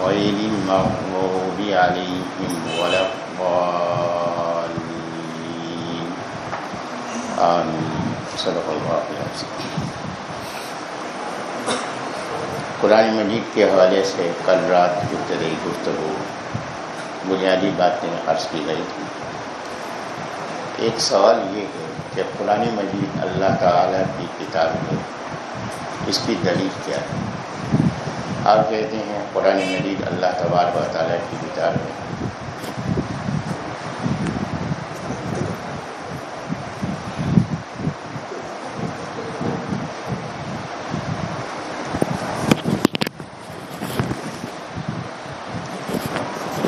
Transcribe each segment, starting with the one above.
غير المغضوب عليهم ولا الضالين. آمين. صدق الله العظيم. قرآن مجید کے حوالے سے کل رات ابتدائی گفتگو بنیادی باتیں عرض کی گئی تھی ایک سوال یہ ہے کہ قرآن مجید اللہ تعالی کی کتاب ہے اس کی دلیل کیا ہے؟ آپ کہتے ہیں، قرآن مجید اللہ تبار و تعالیٰ کی کتاب ہے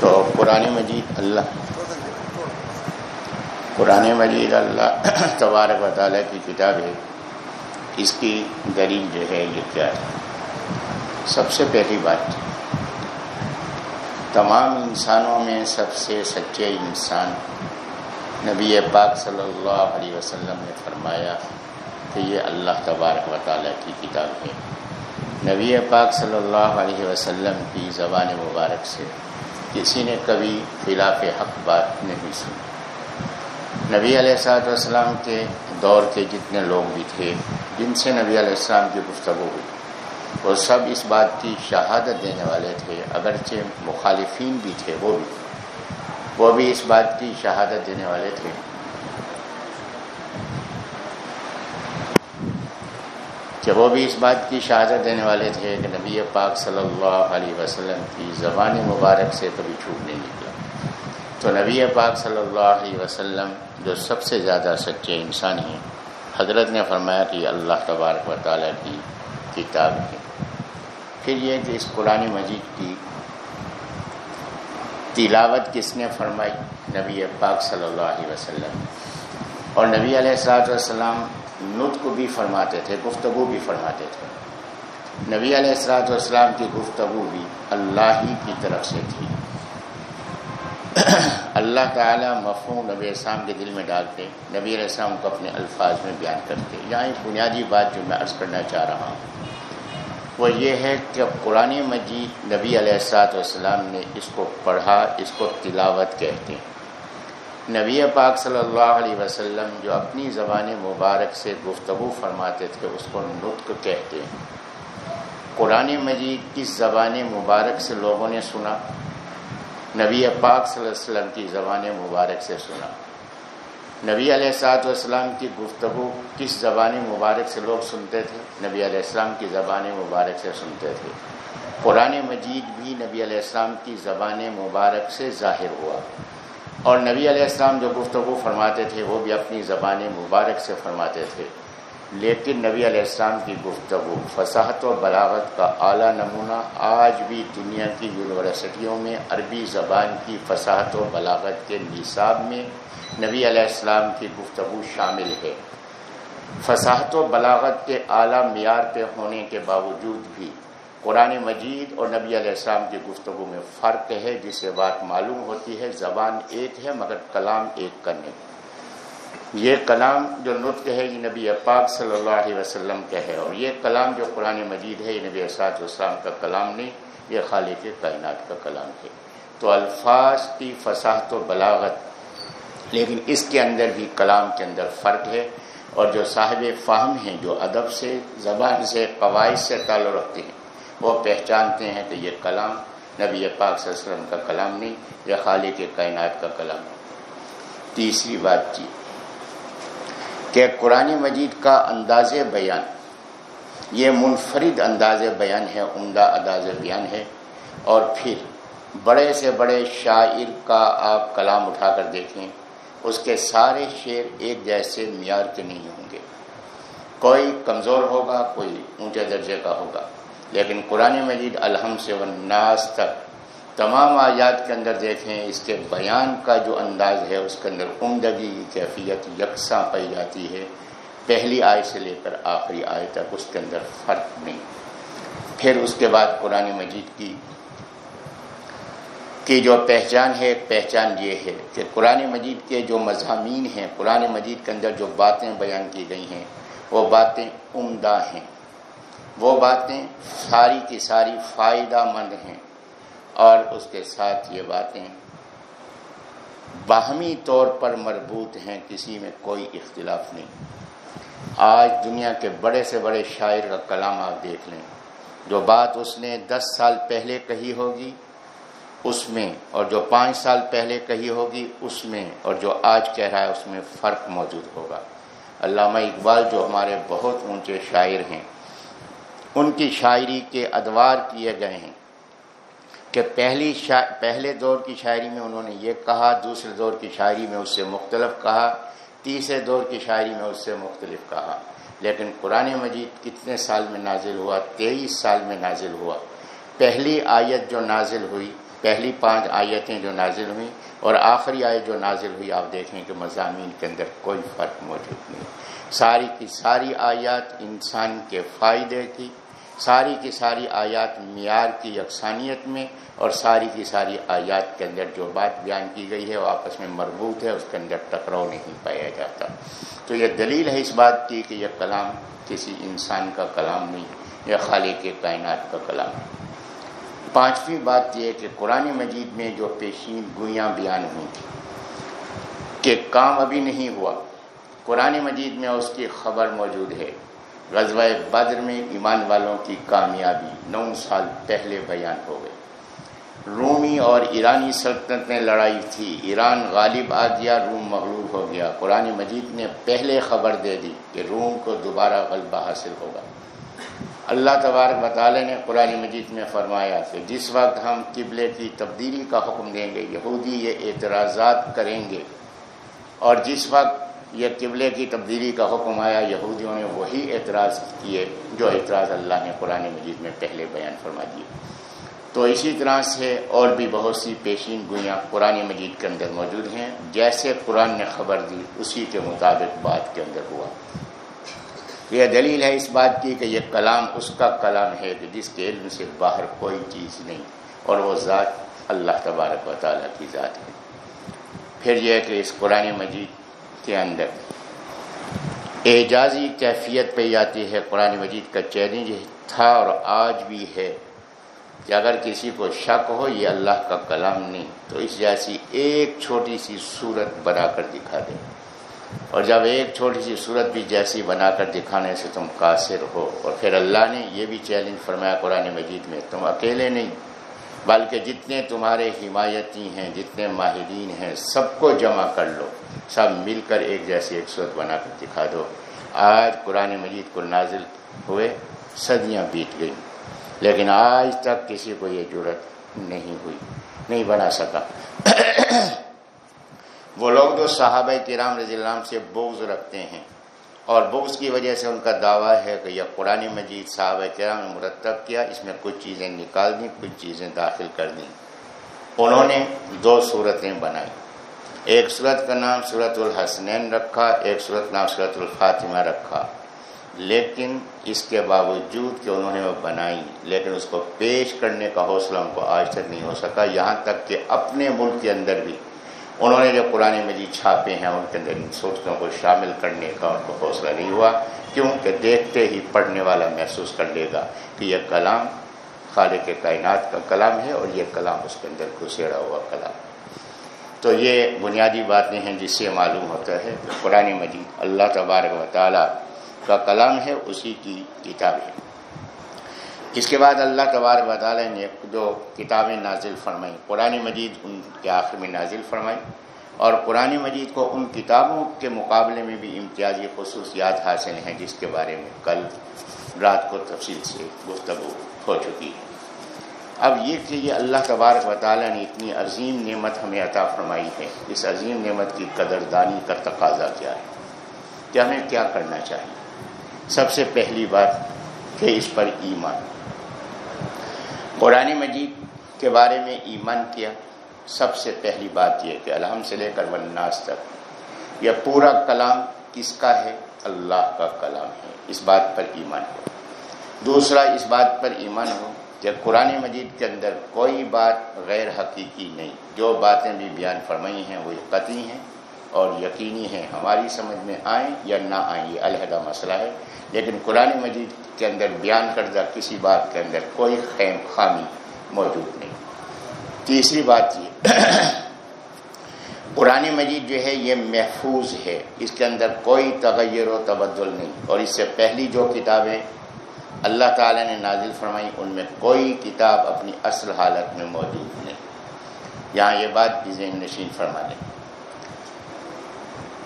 تو قرآن مجید اللہ، قرآن مجید اللہ تبارک و تعالیٰ کی کتاب ہے۔ اس کی دلیل جو ہے، یہ کیا ہے؟ سب سے پہلی بات تمام انسانوں میں سب سے سچے انسان نبی پاک صلی اللہ علیہ وسلم نے فرمایا کہ یہ اللہ تبارک و تعالیٰ کی کتاب ہے۔ نبی پاک صلی اللہ علیہ وسلم کی زبان مبارک سے کسی نے کبھی خلاف حق بات نہیں سنی۔ نبی علیہ السلاۃ والسلام کے دور کے جتنے لوگ بھی تھے، جن سے نبی علیہ السلام کی گفتگو ہوئی وہ سب اس بات کی شہادت دینے والے تھے، اگرچہ مخالفین بھی تھے، وہ بھی۔ وہ بھی اس بات کی شہادت دینے والے تھے۔ کہ وہ بھی اس بات کی شہادت دینے والے تھے کہ نبی پاک صلی اللہ علیہ وسلم کی زبان مبارک سے کبھی چھوٹ نہیں نکلا۔ تو نبی پاک صلی اللہ علیہ وسلم جو سب سے زیادہ سچے انسان ہیں، حضرت نے فرمایا کہ اللہ تبارک و تعالیٰ کی کتاب ہے۔ پھر یہ کہ اس قرآن مجید کی تلاوت کس نے فرمائی؟ نبی پاک صلی اللہ علیہ وسلم۔ اور نبی علیہ السلاۃ والسلام نطق بھی فرماتے تھے، گفتگو بھی فرماتے تھے۔ نبی علیہ السلاۃ والسلام کی گفتگو بھی اللہ ہی کی طرف سے تھی۔ اللہ تعالیٰ مفہوم نبی السلام کے دل میں ڈالتے، نبی علیہ السلام کو اپنے الفاظ میں بیان کرتے۔ یہاں ایک بنیادی بات جو میں عرض کرنا چاہ رہا ہوں۔ وہ یہ ہے کہ قرآن مجید نبی علیہ السلاط والسلام نے اس کو پڑھا، اس کو تلاوت کہتے ہیں۔ نبی پاک صلی اللہ علیہ وسلم جو اپنی زبان مبارک سے گفتگو فرماتے تھے، اس کو نطق کہتے ہیں۔ قرآن مجید کس زبان مبارک سے لوگوں نے سنا، نبی پاک صلی اللہ علیہ وسلم کی زبان مبارک سے سنا۔ نبی علیہ السلاط والسلام کی گفتگو کس زبان مبارک سے لوگ سنتے تھے؟ نبی علیہ السلام کی زبان مبارک سے سنتے تھے۔ قرآن مجید بھی نبی علیہ السلام کی زبان مبارک سے ظاہر ہوا۔ اور نبی علیہ السلام جو گفتگو فرماتے تھے، وہ بھی اپنی زبان مبارک سے فرماتے تھے۔ لیکن نبی علیہ السلام کی گفتگو، فصاحت و بلاغت کا اعلیٰ نمونہ آج بھی دنیا کی یونیورسٹیوں میں عربی زبان کی فصاحت و بلاغت کے نصاب میں نبی علیہ السلام کی گفتگو شامل ہے۔ فصاحت و بلاغت کے اعلیٰ معیار پہ ہونے کے باوجود بھی قرآن مجید اور نبی علیہ السلام کی گفتگو میں فرق ہے جسے بات معلوم ہوتی ہے، زبان ایک ہے مگر کلام ایک کا نہیں یہ کلام جو نطق ہے، یہ نبی پاک صلی اللہ علیہ وسلم کا ہے اور یہ کلام جو قرآن مجید ہے، یہ نبی اسات والسلام کا کلام نہیں، یہ خالق کائنات کا کلام ہے۔ تو الفاظ کی فصاحت و بلاغت، لیکن اس کے اندر بھی کلام کے اندر فرق ہے۔ اور جو صاحب فہم ہیں، جو ادب سے، زبان سے، قواعد سے تعلق رکھتے ہیں، وہ پہچانتے ہیں کہ یہ کلام نبی پاک صلی اللہ علیہ وسلم کا کلام نہیں، یہ خالق کائنات کا کلام تیسری بات چیت کہ قرآن مجید کا انداز بیان، یہ منفرد انداز بیان ہے، عمدہ انداز بیان ہے، اور پھر بڑے سے بڑے شاعر کا آپ کلام اٹھا کر دیکھیں، اس کے سارے شعر ایک جیسے معیار کے نہیں ہوں گے۔ کوئی کمزور ہوگا، کوئی اونچے درجے کا ہوگا، لیکن قرآن مجید الحم سے والناس تک تمام آیات کے اندر دیکھیں، اس کے بیان کا جو انداز ہے، اس کے اندر عمدگی کی کیفیت یکساں پائی جاتی ہے۔ پہلی آئے سے لے کر آخری آئے تک اس کے اندر فرق نہیں۔ پھر اس کے بعد قرآن مجید کی کی جو پہچان ہے ایک پہچان یہ ہے کہ قرآن مجید کے جو مضامین ہیں، قرآن مجید کے اندر جو باتیں بیان کی گئی ہیں، وہ باتیں عمدہ ہیں۔ وہ باتیں ساری کی ساری فائدہ مند ہیں۔ اور اس کے ساتھ یہ باتیں باہمی طور پر مربوط ہیں، کسی میں کوئی اختلاف نہیں۔ آج دنیا کے بڑے سے بڑے شاعر کا کلام آپ دیکھ لیں۔ جو بات اس نے دس سال پہلے کہی ہوگی، اس میں، اور جو پانچ سال پہلے کہی ہوگی، اس میں، اور جو آج کہہ رہا ہے، اس میں فرق موجود ہوگا۔ علامہ اقبال جو ہمارے بہت اونچے شاعر ہیں، ان کی شاعری کے ادوار کیے گئے ہیں۔ کہ پہلی شا... پہلے دور کی شاعری میں انہوں نے یہ کہا، دوسرے دور کی شاعری میں اس سے مختلف کہا، تیسرے دور کی شاعری میں اس سے مختلف کہا۔ لیکن قرآن مجید کتنے سال میں نازل ہوا؟ تیئیس سال میں نازل ہوا۔ پہلی آیت جو نازل ہوئی، پہلی پانچ آیتیں جو نازل ہوئیں اور آخری آیت جو نازل ہوئی، آپ دیکھیں کہ مضامین کے اندر کوئی فرق موجود نہیں۔ ساری کی ساری آیات انسان کے فائدے کی ساری کی ساری آیات معیار کی یکسانیت میں اور ساری کی ساری آیات کے اندر جو بات بیان کی گئی ہے وہ آپس میں مربوط ہے، اس کے اندر ٹکراؤ نہیں پایا جاتا۔ تو یہ دلیل ہے اس بات کی کہ یہ کلام کسی انسان کا کلام نہیں، یہ خالق کے کائنات کا کلام۔ ہے پانچویں بات یہ کہ قرآن مجید میں جو پیشین گویاں بیان ہوئی تھیں کہ کام ابھی نہیں ہوا، قرآن مجید میں اس کی خبر موجود ہے۔ غزوہ بدر میں ایمان والوں کی کامیابی نو سال پہلے بیان ہو گئے رومی اور ایرانی سلطنت میں لڑائی تھی۔ ایران غالب آ گیا، روم مغلوب ہو گیا۔ قرآن مجید نے پہلے خبر دے دی کہ روم کو دوبارہ غلبہ حاصل ہوگا۔ اللہ تبارک مطالعہ نے قرآن مجید میں فرمایا کہ جس وقت ہم قبلے کی تبدیلی کا حکم دیں گے، یہودی یہ اعتراضات کریں گے اور جس وقت یہ قبلے کی تبدیلی کا حکم آیا، یہودیوں نے وہی اعتراض کیے جو اعتراض اللہ نے قرآن مجید میں پہلے بیان فرما دیے۔ تو اسی طرح سے اور بھی بہت سی پیشین گوئیاں قرآن مجید کے اندر موجود ہیں۔ جیسے قرآن نے خبر دی، اسی کے مطابق بات کے اندر ہوا۔ یہ دلیل ہے اس بات کی کہ یہ کلام اس کا کلام ہے کہ جس کے علم سے باہر کوئی چیز نہیں، اور وہ ذات اللہ تبارک و تعالیٰ کی ذات ہے۔ پھر یہ کہ اس قرآن مجید کے اندر۔ اعجازی کیفیت پہ جاتی ہے قرآن مجید کا چیلنج۔ تھا اور آج بھی ہے کہ اگر کسی کو شک ہو، یہ اللہ کا کلام نہیں، تو اس جیسی ایک چھوٹی سی صورت بنا کر دکھا دیں اور جب ایک چھوٹی سی صورت بھی جیسی بنا کر دکھانے سے تم قاصر ہو، اور پھر اللہ نے یہ بھی چیلنج فرمایا قرآن مجید میں، تم اکیلے نہیں بلکہ جتنے تمہارے حمایتی ہیں، جتنے ماہرین ہیں، سب کو جمع کر لو۔ سب مل کر ایک جیسی ایک صورت بنا کر دکھا دو۔ آج قرآن مجید کو نازل ہوئے، صدیاں بیت گئیں۔ لیکن آج تک کسی کو یہ ضرورت نہیں ہوئی، نہیں بنا سکا۔ وہ لوگ جو صحابہ کرام رضی اللہ عنہ سے بغض رکھتے ہیں اور بغض کی وجہ سے ان کا دعویٰ ہے کہ یہ قرآن مجید صحابہ کرام نے مرتب کیا، اس میں کچھ چیزیں نکال دیں، کچھ چیزیں داخل کر دیں۔ انہوں نے دو صورتیں بنائی۔ ایک صورت کا نام صورت الحسنین رکھا، ایک صورت نام صورت الفاطمہ رکھا۔ لیکن اس کے باوجود کہ انہوں نے وہ بنائی، لیکن اس کو پیش کرنے کا حوصلہ ان کو آج تک نہیں ہو سکا، یہاں تک کہ اپنے ملک کے اندر بھی انہوں نے جو قرآن مجید چھاپے ہیں، ان کے اندر ان سوچتوں کو شامل کرنے کا ان کو حوصلہ نہیں ہوا کیونکہ دیکھتے ہی پڑھنے والا محسوس کر لے گا کہ یہ کلام خالق کائنات کا کلام ہے اور یہ کلام اس کے اندر گھسیڑا ہوا کلام تو یہ بنیادی باتیں ہیں جس سے معلوم ہوتا ہے کہ قرآن مجید اللہ تبارک و تعالیٰ کا کلام ہے، اسی کی کتاب ہے۔ اس کے بعد اللہ تبارک و تعالیٰ نے جو کتابیں نازل فرمائیں۔ قرآن مجید ان کے آخر میں نازل فرمائی اور قرآن مجید کو ان کتابوں کے مقابلے میں بھی امتیازی خصوصیات حاصل ہیں جس کے بارے میں کل رات کو تفصیل سے گفتگو ہو چکی ہے۔ اب یہ کہ یہ اللہ تبارک و تعالیٰ نے اتنی عظیم نعمت ہمیں عطا فرمائی ہے، اس عظیم نعمت کی قدردانی کا تقاضا کیا ہے؟ کہ ہمیں کیا کرنا چاہیے؟ سب سے پہلی بات کہ اس پر ایمان۔ قرآن مجید کے بارے میں ایمان کیا، سب سے پہلی بات یہ کہ الحم سے لے کر ونناس تک یہ پورا کلام کس کا ہے؟ اللہ کا کلام ہے، اس بات پر ایمان ہو دوسرا، اس بات پر ایمان ہو کہ قرآن مجید کے اندر کوئی بات غیر حقیقی نہیں، جو باتیں بھی بیان فرمائی ہیں، وہ قطعی ہیں۔ اور یقینی ہیں ہماری سمجھ میں آئیں یا نہ آئیں، یہ علیحدہ مسئلہ ہے۔ لیکن قرآن مجید کے اندر بیان کردہ کسی بات کے اندر کوئی خیم خامی موجود نہیں۔ تیسری بات یہ قرآن مجید جو ہے یہ محفوظ ہے۔ اس کے اندر کوئی تغیر و تبدل نہیں۔ اور اس سے پہلی جو کتابیں اللہ تعالی نے نازل فرمائی ان میں کوئی کتاب اپنی اصل حالت میں موجود نہیں۔ یہاں یہ بات بھی ذہن نشین فرما لیں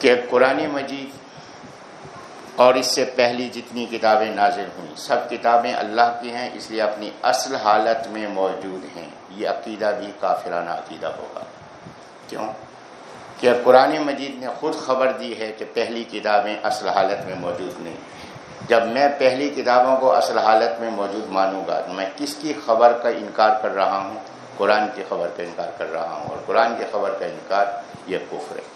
کہ قرآن مجید اور اس سے پہلی جتنی کتابیں نازل ہوئیں، سب کتابیں اللہ کی ہیں، اس لیے اپنی اصل حالت میں موجود ہیں۔ یہ عقیدہ بھی کافرانہ عقیدہ ہوگا۔ کیوں؟ کہ قرآن مجید نے خود خبر دی ہے کہ پہلی کتابیں اصل حالت میں موجود نہیں۔ جب میں پہلی کتابوں کو اصل حالت میں موجود مانوں گا، تو میں کس کی خبر کا انکار کر رہا ہوں؟ قرآن کی خبر کا انکار کر رہا ہوں۔ اور قرآن کی خبر کا انکار یہ کفر ہے۔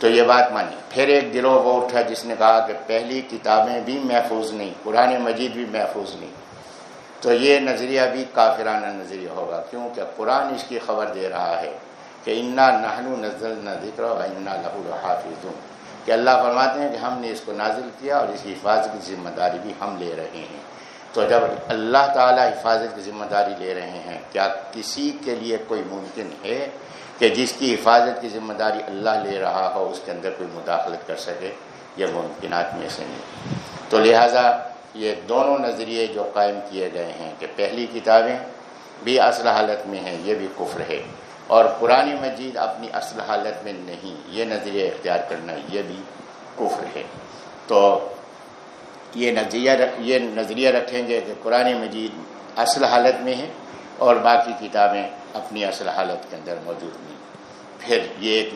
تو یہ بات مانی۔ پھر ایک دلوں وہ اٹھا جس نے کہا کہ پہلی کتابیں بھی محفوظ نہیں، قرآن مجید بھی محفوظ نہیں۔ تو یہ نظریہ بھی کافرانہ نظریہ ہوگا، کیونکہ قرآن اس کی خبر دے رہا ہے کہ انا نہنو نزل نہ ذکر و انا لہو الحافظ کہ اللہ فرماتے ہیں کہ ہم نے اس کو نازل کیا اور اس کی حفاظت کی ذمہ داری بھی ہم لے رہے ہیں۔ تو جب اللہ تعالیٰ حفاظت کی ذمہ داری لے رہے ہیں، کیا کسی کے لیے کوئی ممکن ہے؟ کہ جس کی حفاظت کی ذمہ داری اللہ لے رہا ہو، اس کے اندر کوئی مداخلت کر سکے، یہ ممکنات میں سے نہیں۔ تو لہٰذا یہ دونوں نظریے جو قائم کیے گئے ہیں کہ پہلی کتابیں بھی اصل حالت میں ہیں، یہ بھی کفر ہے۔ اور قرآن مجید اپنی اصل حالت میں نہیں، یہ نظریہ اختیار کرنا یہ بھی کفر ہے۔ تو یہ نظریہ یہ نظریہ رکھیں گے کہ قرآن مجید اصل حالت میں ہے اور باقی کتابیں اپنی اصل حالت کے اندر موجود نہیں۔ پھر یہ ایک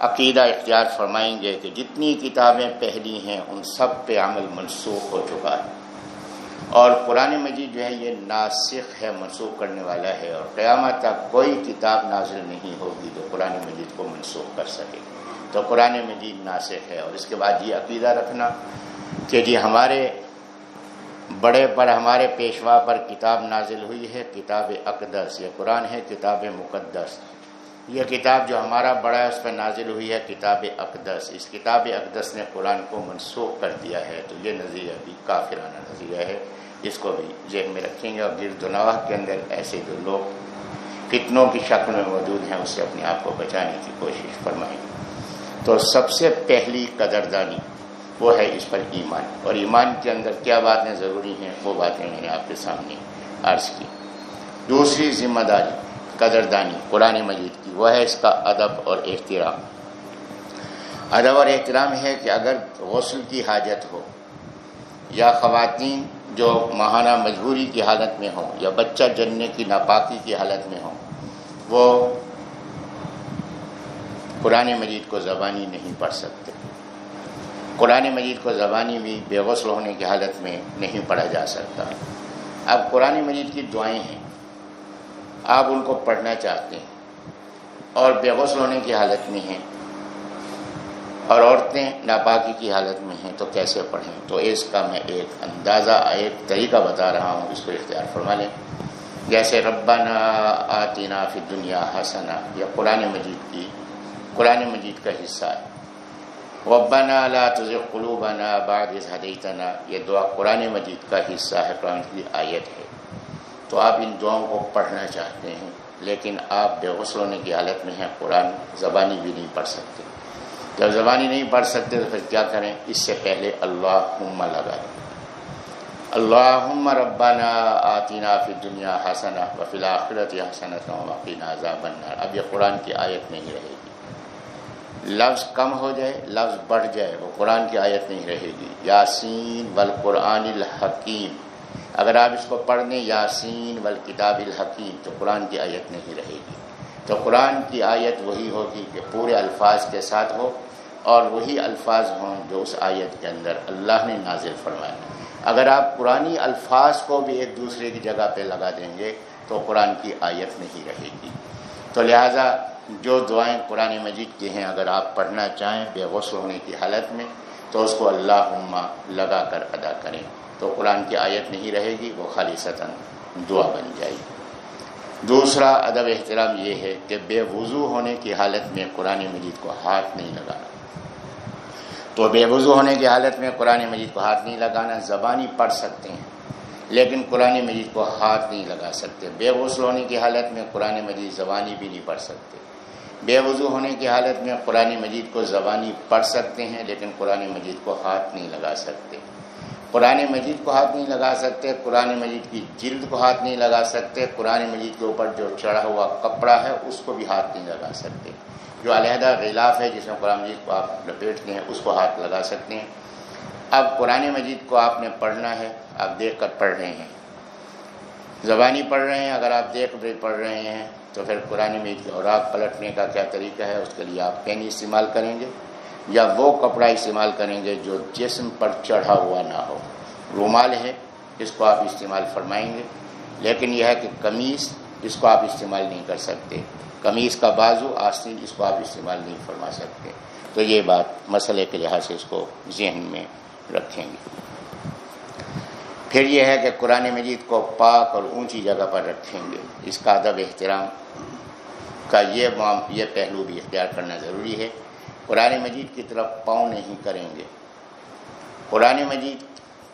عقیدہ اختیار فرمائیں گے کہ جتنی کتابیں پہلی ہیں، ان سب پہ عمل منسوخ ہو چکا ہے۔ اور قرآن مجید جو ہے، یہ ناسخ ہے، منسوخ کرنے والا ہے۔ اور قیامت تک کوئی کتاب نازل نہیں ہوگی جو قرآن مجید کو منسوخ کر سکے۔ تو قرآن مجید ناسخ ہے۔ اور اس کے بعد یہ عقیدہ رکھنا کہ جی ہمارے بڑے پر ہمارے پیشوا پر کتاب نازل ہوئی ہے، کتاب اقدس، یہ قرآن ہے، کتاب مقدس۔ یہ کتاب جو ہمارا بڑا ہے، اس پہ نازل ہوئی ہے، کتاب اقدس۔ اس کتاب اقدس نے قرآن کو منسوخ کر دیا ہے، تو یہ نظریہ بھی کافرانہ نظریہ ہے۔ اس کو بھی ذہن میں رکھیں گے اور گرد و نواح کے اندر ایسے جو لوگ فتنوں کی شکل میں موجود ہیں اس سے اپنے آپ کو بچانے کی کوشش فرمائیں۔ تو سب سے پہلی قدردانی وہ ہے اس پر ایمان۔ اور ایمان کے اندر کیا باتیں ضروری ہیں؟ وہ باتیں میں نے آپ کے سامنے عرض کی۔ دوسری ذمہ داری، قدردانی، قرآن مجید کی۔ وہ ہے اس کا ادب اور احترام۔ ادب اور احترام ہے کہ اگر غسل کی حاجت ہو، یا خواتین جو ماہانہ مجبوری کی حالت میں ہوں، یا بچہ جننے کی ناپاکی کی حالت میں ہوں، وہ قرآن مجید کو زبانی نہیں پڑھ سکتے۔ قرآن مجید کو زبانی بھی بے غسل ہونے کی حالت میں نہیں پڑھا جا سکتا۔ اب قرآن مجید کی دعائیں ہیں۔ آپ ان کو پڑھنا چاہتے ہیں اور بے غسل ہونے کی حالت میں ہیں۔ اور عورتیں ناپاکی کی حالت میں ہیں تو کیسے پڑھیں؟ تو اس کا میں ایک اندازہ، ایک طریقہ بتا رہا ہوں اس کو اختیار فرما لیں۔ جیسے ربنا آتینا فی دنیا حسنا یا قرآن مجید کی، قرآن مجید کا حصہ ہے۔ ربنا لا تزغ قلوبنا بعد اذ هديتنا، یہ دعا قرآن مجید کا حصہ ہے، قرآن کی آیت ہے۔ تو آپ ان دعاؤں کو پڑھنا چاہتے ہیں، لیکن آپ بے غسل ہونے کی حالت میں ہیں، قرآن زبانی بھی نہیں پڑھ سکتے۔ جب زبانی نہیں پڑھ سکتے تو پھر کیا کریں؟ اس سے پہلے اللہ لگا دیں اللہ ربانہ آتینہ فی دنیا حسنا وفی الآخرت حسنت وقینا عذاب النار۔ اب یہ قرآن کی آیت نہیں رہے گی۔ لفظ کم ہو جائے، لفظ بڑھ جائے، وہ قرآن کی آیت نہیں رہے گی۔ یاسین بالقرآن الحکیم۔ اگر آپ اس کو پڑھ لیں، یاسین والکتاب الحکیم، تو قرآن کی آیت نہیں رہے گی۔ تو قرآن کی آیت وہی ہوگی کہ پورے الفاظ کے ساتھ ہو اور وہی الفاظ ہوں جو اس آیت کے اندر اللہ نے نازل فرمائے۔ اگر آپ قرآن الفاظ کو بھی ایک دوسرے کی جگہ پہ لگا دیں گے، تو قرآن کی آیت نہیں رہے گی۔ تو لہٰذا جو دعائیں قرآن مجید کی ہیں، اگر آپ پڑھنا چاہیں بے غسل ہونے کی حالت میں، تو اس کو اللہ عما لگا کر ادا کریں۔ تو قرآن کی آیت نہیں رہے گی، وہ خالی دعا بن جائے گی۔ دوسرا ادب احترام یہ ہے کہ بے وضو ہونے کی حالت میں قرآن مجید کو ہاتھ نہیں لگانا۔ تو بے وضو ہونے کی حالت میں قرآن مجید کو ہاتھ نہیں لگانا، زبانی پڑھ سکتے ہیں، لیکن قرآن مجید کو ہاتھ نہیں لگا سکتے۔ بے غسل ہونے کی حالت میں قرآن مجید زبانی بھی نہیں پڑھ سکتے۔ بے وضو ہونے کی حالت میں قرآن مجید کو زبانی پڑھ سکتے ہیں، لیکن قرآن مجید کو ہاتھ نہیں لگا سکتے۔ قرآن مجید کو ہاتھ نہیں لگا سکتے، قرآن مجید کی جلد کو ہاتھ نہیں لگا سکتے، قرآن مجید کے اوپر جو چڑھا ہوا کپڑا ہے، اس کو بھی ہاتھ نہیں لگا سکتے۔ جو علیحدہ غلاف ہے، جس میں قرآن مجید کو آپ لپیٹتے ہیں، اس کو ہاتھ لگا سکتے ہیں۔ اب قرآن مجید کو آپ نے پڑھنا ہے، آپ دیکھ کر پڑھ رہے ہیں۔ زبانی پڑھ رہے ہیں، اگر آپ دیکھ پڑھ رہے ہیں تو پھر قرآن مجید کے اوراق پلٹنے کا کیا طریقہ ہے، اس کے لیے آپ پین استعمال کریں گے، یا وہ کپڑا استعمال کریں گے جو جسم پر چڑھا ہوا نہ ہو۔ رومال ہے، اس کو آپ استعمال فرمائیں گے۔ لیکن یہ ہے کہ قمیص اس کو آپ استعمال نہیں کر سکتے۔ قمیص کا بازو آستین اس کو آپ استعمال نہیں فرما سکتے۔ تو یہ بات مسئلے کے لحاظ سے اس کو ذہن میں رکھیں گے۔ پھر یہ ہے کہ قرآن مجید کو پاک اور اونچی جگہ پر رکھیں گے۔ اس کا ادب احترام کا یہ یہ پہلو بھی اختیار کرنا ضروری ہے۔ قرآن مجید کی طرف پاؤں نہیں کریں گے۔ قرآن مجید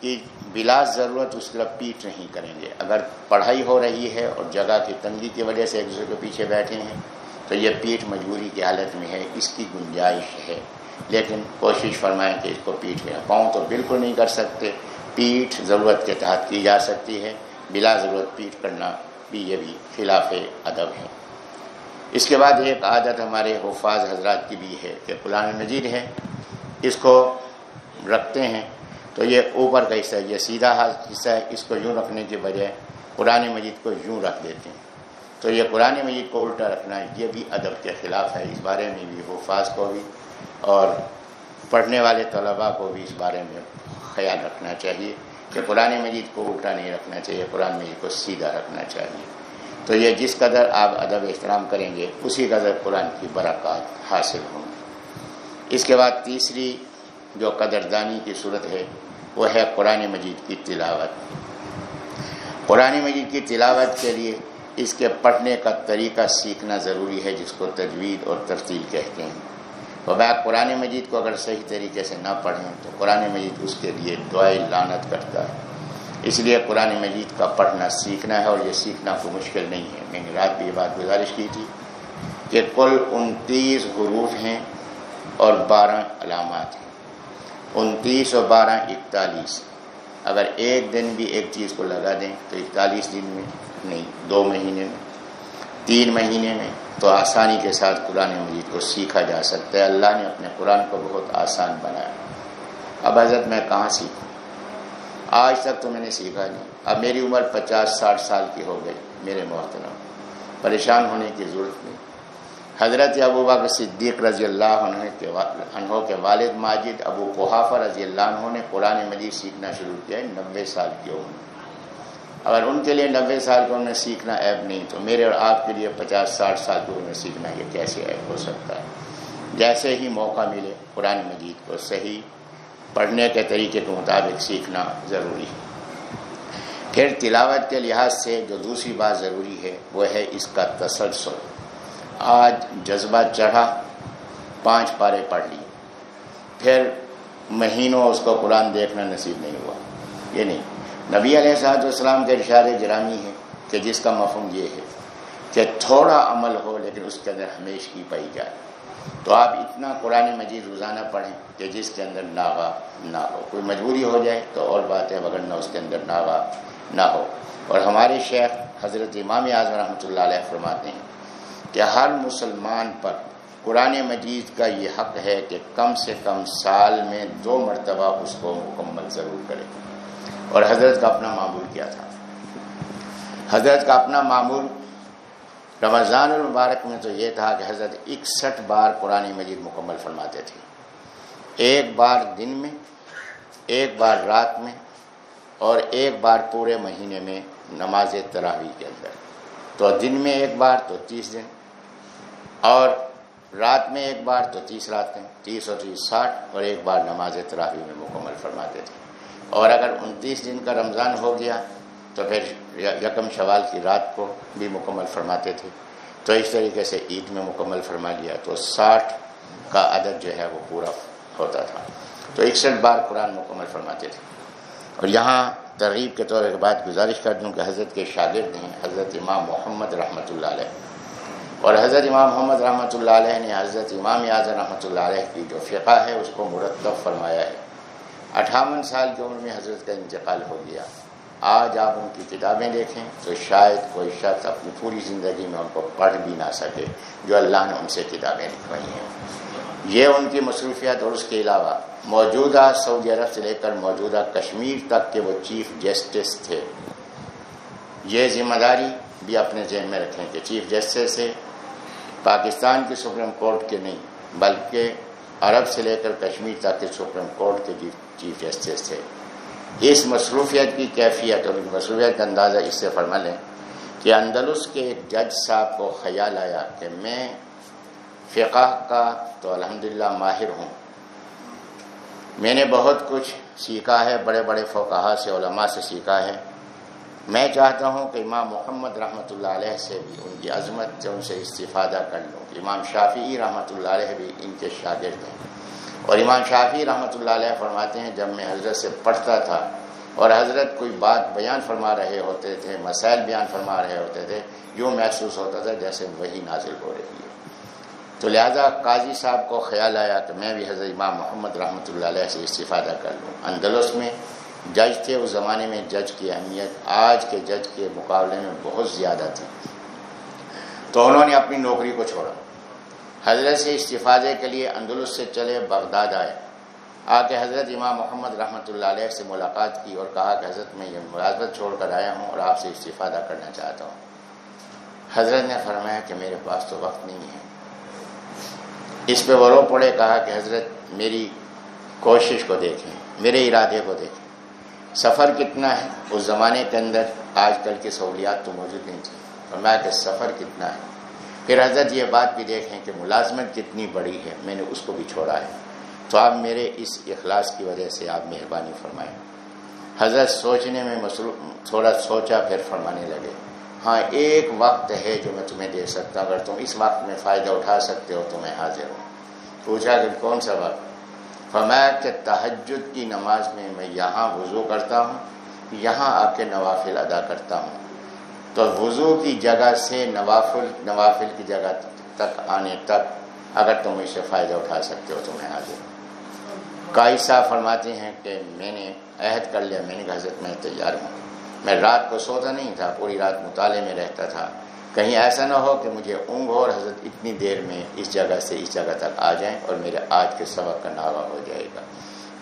کی بلا ضرورت اس طرف پیٹ نہیں کریں گے۔ اگر پڑھائی ہو رہی ہے اور جگہ کی تنگی کی وجہ سے ایک دوسرے کے پیچھے بیٹھے ہیں، تو یہ پیٹ مجبوری کی حالت میں ہے، اس کی گنجائش ہے۔ لیکن کوشش فرمائیں کہ اس کو پیٹ میں پاؤں تو بالکل نہیں کر سکتے۔ پیٹھ ضرورت کے تحت کی جا سکتی ہے۔ بلا ضرورت پیٹھ کرنا بھی یہ بھی خلاف ادب ہے۔ اس کے بعد ایک عادت ہمارے حفاظ حضرات کی بھی ہے کہ قرآن مجید ہے، اس کو رکھتے ہیں۔ تو یہ اوپر کا حصہ یہ سیدھا حصہ ہے، اس کو یوں رکھنے کے بجائے قرآن مجید کو یوں رکھ دیتے ہیں۔ تو یہ قرآن مجید کو الٹا رکھنا یہ بھی ادب کے خلاف ہے، اس بارے میں بھی حفاظ کو بھی اور پڑھنے والے طلباء کو بھی اس بارے میں خیال رکھنا چاہیے کہ قرآن مجید کو الٹا نہیں رکھنا چاہیے، قرآن مجید کو سیدھا رکھنا چاہیے۔ تو یہ جس قدر آپ ادب احترام کریں گے، اسی قدر قرآن کی برکات حاصل ہوں۔ گی اس کے بعد تیسری جو قدردانی کی صورت ہے، وہ ہے قرآن مجید کی تلاوت۔ قرآن مجید کی تلاوت کے لیے اس کے پڑھنے کا طریقہ سیکھنا ضروری ہے، جس کو تجوید اور ترتیل کہتے ہیں۔ وبا قرآن مجید کو اگر صحیح طریقے سے نہ پڑھیں، تو قرآن مجید اس کے لیے دعائیں لانت کرتا ہے۔ اس لیے قرآن مجید کا پڑھنا سیکھنا ہے اور یہ سیکھنا کوئی مشکل نہیں ہے۔ میں نے رات بھی یہ بات گزارش کی تھی کہ کل انتیس حروف ہیں اور بارہ علامات ہیں۔ انتیس اور بارہ اکتالیس۔ اگر ایک دن بھی ایک چیز کو لگا دیں تو اکتالیس دن میں نہیں، دو مہینے میں، تین مہینے میں تو آسانی کے ساتھ قرآن مجید کو سیکھا جا سکتا ہے۔ اللہ نے اپنے قرآن کو بہت آسان بنایا۔ اب حضرت میں کہاں سیکھوں؟ آج تک تو میں نے سیکھا نہیں۔ اب میری عمر پچاس ساٹھ سال کی ہو گئی میرے محترم۔ پریشان ہونے کی ضرورت نہیں۔ حضرت ابو بکر صدیق رضی اللہ عنہ کے والد ماجد، ابو کوحافہ رضی اللہ عنہ نے قرآن مجید سیکھنا شروع کیا نبے سال کی عمر۔ اگر ان کے لیے نبے سال کی عمر سیکھنا ایپ نہیں، تو میرے اور آپ کے لیے پچاس ساٹھ سال کی عمر سیکھنا یہ کیسے ایپ ہو سکتا ہے۔ جیسے ہی موقع ملے قرآن مجید کو صحیح پڑھنے کے طریقے کے مطابق سیکھنا ضروری ہے۔ پھر تلاوت کے لحاظ سے جو دوسری بات ضروری ہے، وہ ہے اس کا تسلسل۔ آج جذبہ چڑھا، پانچ پارے پڑھ لی پھر مہینوں اس کو قرآن دیکھنا نصیب نہیں ہوا۔ یہ نہیں۔ نبی علیہ صاحب السلام کے ارشاد جرامی ہے کہ جس کا مفہوم یہ ہے کہ تھوڑا عمل ہو لیکن اس کے اندر ہمیش کی پائی جائے۔ تو آپ اتنا قرآن مجید روزانہ پڑھیں کہ جس کے اندر ناغا نہ ہو۔ کوئی مجبوری ہو جائے تو اور بات ہے مگر نہ اس کے اندر ناغا نہ ہو۔ اور ہمارے شیخ حضرت امام اعظم رحمۃ اللہ علیہ فرماتے ہیں کہ ہر مسلمان پر قرآن مجید کا یہ حق ہے کہ کم سے کم سال میں دو مرتبہ اس کو مکمل ضرور کرے۔ اور حضرت کا اپنا معمول کیا تھا۔ حضرت کا اپنا معمول رمضان المبارک میں تو یہ تھا کہ حضرت اکسٹھ بار قرآن مجید مکمل فرماتے تھے۔ ایک بار دن میں، ایک بار رات میں، اور ایک بار پورے مہینے میں نماز تراوی کے اندر۔ تو دن میں ایک بار تو تیس دن، اور رات میں ایک بار تو تیس راتیں، تیس اور تیس ساٹھ، اور ایک بار نماز تراوی میں مکمل فرماتے تھے اور اگر انتیس دن کا رمضان ہو گیا، تو پھر یکم شوال کی رات کو بھی مکمل فرماتے تھے۔ تو اس طریقے سے عید میں مکمل فرما لیا۔ تو ساٹھ کا عدد جو ہے وہ پورا ہوتا تھا۔ تو اکسٹھ بار قرآن مکمل فرماتے تھے۔ اور یہاں ترغیب کے طور کے بعد گزارش کر دوں کہ حضرت کے شاگرد ہیں حضرت امام محمد رحمۃ اللہ علیہ۔ اور حضرت امام محمد رحمۃ اللہ علیہ نے حضرت امام اعظم رحمۃ اللہ علیہ کی جو فقہ ہے اس کو مرتب فرمایا ہے۔ اٹھاون سال کی عمر میں حضرت کا انتقال ہو گیا۔ آج آپ ان کی کتابیں دیکھیں تو شاید کوئی شخص اپنی پوری زندگی میں ان کو پڑھ بھی نہ سکے، جو اللہ نے ان سے کتابیں لکھوائی ہیں۔ یہ ان کی مصروفیات اور اس کے علاوہ موجودہ سعودی عرب سے لے کر موجودہ کشمیر تک کے وہ چیف جسٹس تھے۔ یہ ذمہ داری بھی اپنے ذہن میں رکھیں کہ چیف جسٹس سے پاکستان کی سپریم کورٹ کے نہیں، بلکہ عرب سے لے کر کشمیر تک کے سپریم کورٹ کے چیف جسٹس تھے۔ اس مصروفیت کی کیفیت اور مصروفیت کا اندازہ اس سے فرما لیں کہ اندلس کے ایک جج صاحب کو خیال آیا کہ میں فقہ کا تو الحمدللہ ماہر ہوں۔ میں نے بہت کچھ سیکھا ہے، بڑے بڑے فوقہ سے، علماء سے سیکھا ہے۔ میں چاہتا ہوں کہ امام محمد رحمۃ اللہ علیہ سے بھی ان کی عظمت سے ان سے استفادہ کر لوں۔ امام شافعی رحمۃ اللہ علیہ بھی ان کے شاگرد ہیں۔ اور امام شافی رحمۃ اللہ علیہ فرماتے ہیں، جب میں حضرت سے پڑھتا تھا اور حضرت کوئی بات بیان فرما رہے ہوتے تھے، مسائل بیان فرما رہے ہوتے تھے، یوں محسوس ہوتا تھا جیسے وہی نازل ہو رہی ہے۔ تو لہذا قاضی صاحب کو خیال آیا کہ میں بھی حضرت امام محمد رحمۃ اللہ علیہ سے استفادہ کر لوں۔ اندلس میں جج تھے، اس زمانے میں جج کی اہمیت آج کے جج کے مقابلے میں بہت زیادہ تھی۔ تو انہوں نے اپنی نوکری کو چھوڑا۔ حضرت سے استفادے کے لیے اندلس سے چلے بغداد آئے۔ آ کے حضرت امام محمد رحمۃ اللہ علیہ سے ملاقات کی اور کہا کہ حضرت میں یہ ملازمت چھوڑ کر آیا ہوں اور آپ سے استفادہ کرنا چاہتا ہوں۔ حضرت نے فرمایا کہ میرے پاس تو وقت نہیں ہے۔ اس پہ وہ رو پڑے کہا کہ حضرت میری کوشش کو دیکھیں میرے ارادے کو دیکھیں سفر کتنا ہے؟ اس زمانے کے اندر آج کل کی سہولیات تو موجود نہیں تھیں۔ فرمایا کہ سفر کتنا ہے؟ پھر حضرت یہ بات بھی دیکھیں کہ ملازمت کتنی بڑی ہے، میں نے اس کو بھی چھوڑا ہے۔ تو آپ میرے اس اخلاص کی وجہ سے آپ مہربانی فرمائیں۔ حضرت سوچنے میں مصروف، تھوڑا سوچا، پھر فرمانے لگے۔ ہاں ایک وقت ہے جو میں تمہیں دے سکتا اگر تم اس وقت میں فائدہ اٹھا سکتے ہو تو میں حاضر ہوں۔ پوچھا کہ کون سا وقت؟ فرمایا کہ تحجد کی نماز میں میں یہاں وضو کرتا ہوں، یہاں آ کے نوافل ادا کرتا ہوں۔ تو وضو کی جگہ سے نوافل نوافل کی جگہ تک آنے تک اگر تم اس سے فائدہ اٹھا سکتے ہو تو میں حاضر قائد صاحب فرماتے ہیں کہ میں نے عہد کر لیا، میں نے حضرت میں تیار ہوں۔ میں رات کو سوتا نہیں تھا، پوری رات مطالعے میں رہتا تھا۔ کہیں ایسا نہ ہو کہ مجھے اونگ اور حضرت اتنی دیر میں اس جگہ سے اس جگہ تک آ جائیں اور میرے آج کے سبق کا ناوا ہو جائے گا۔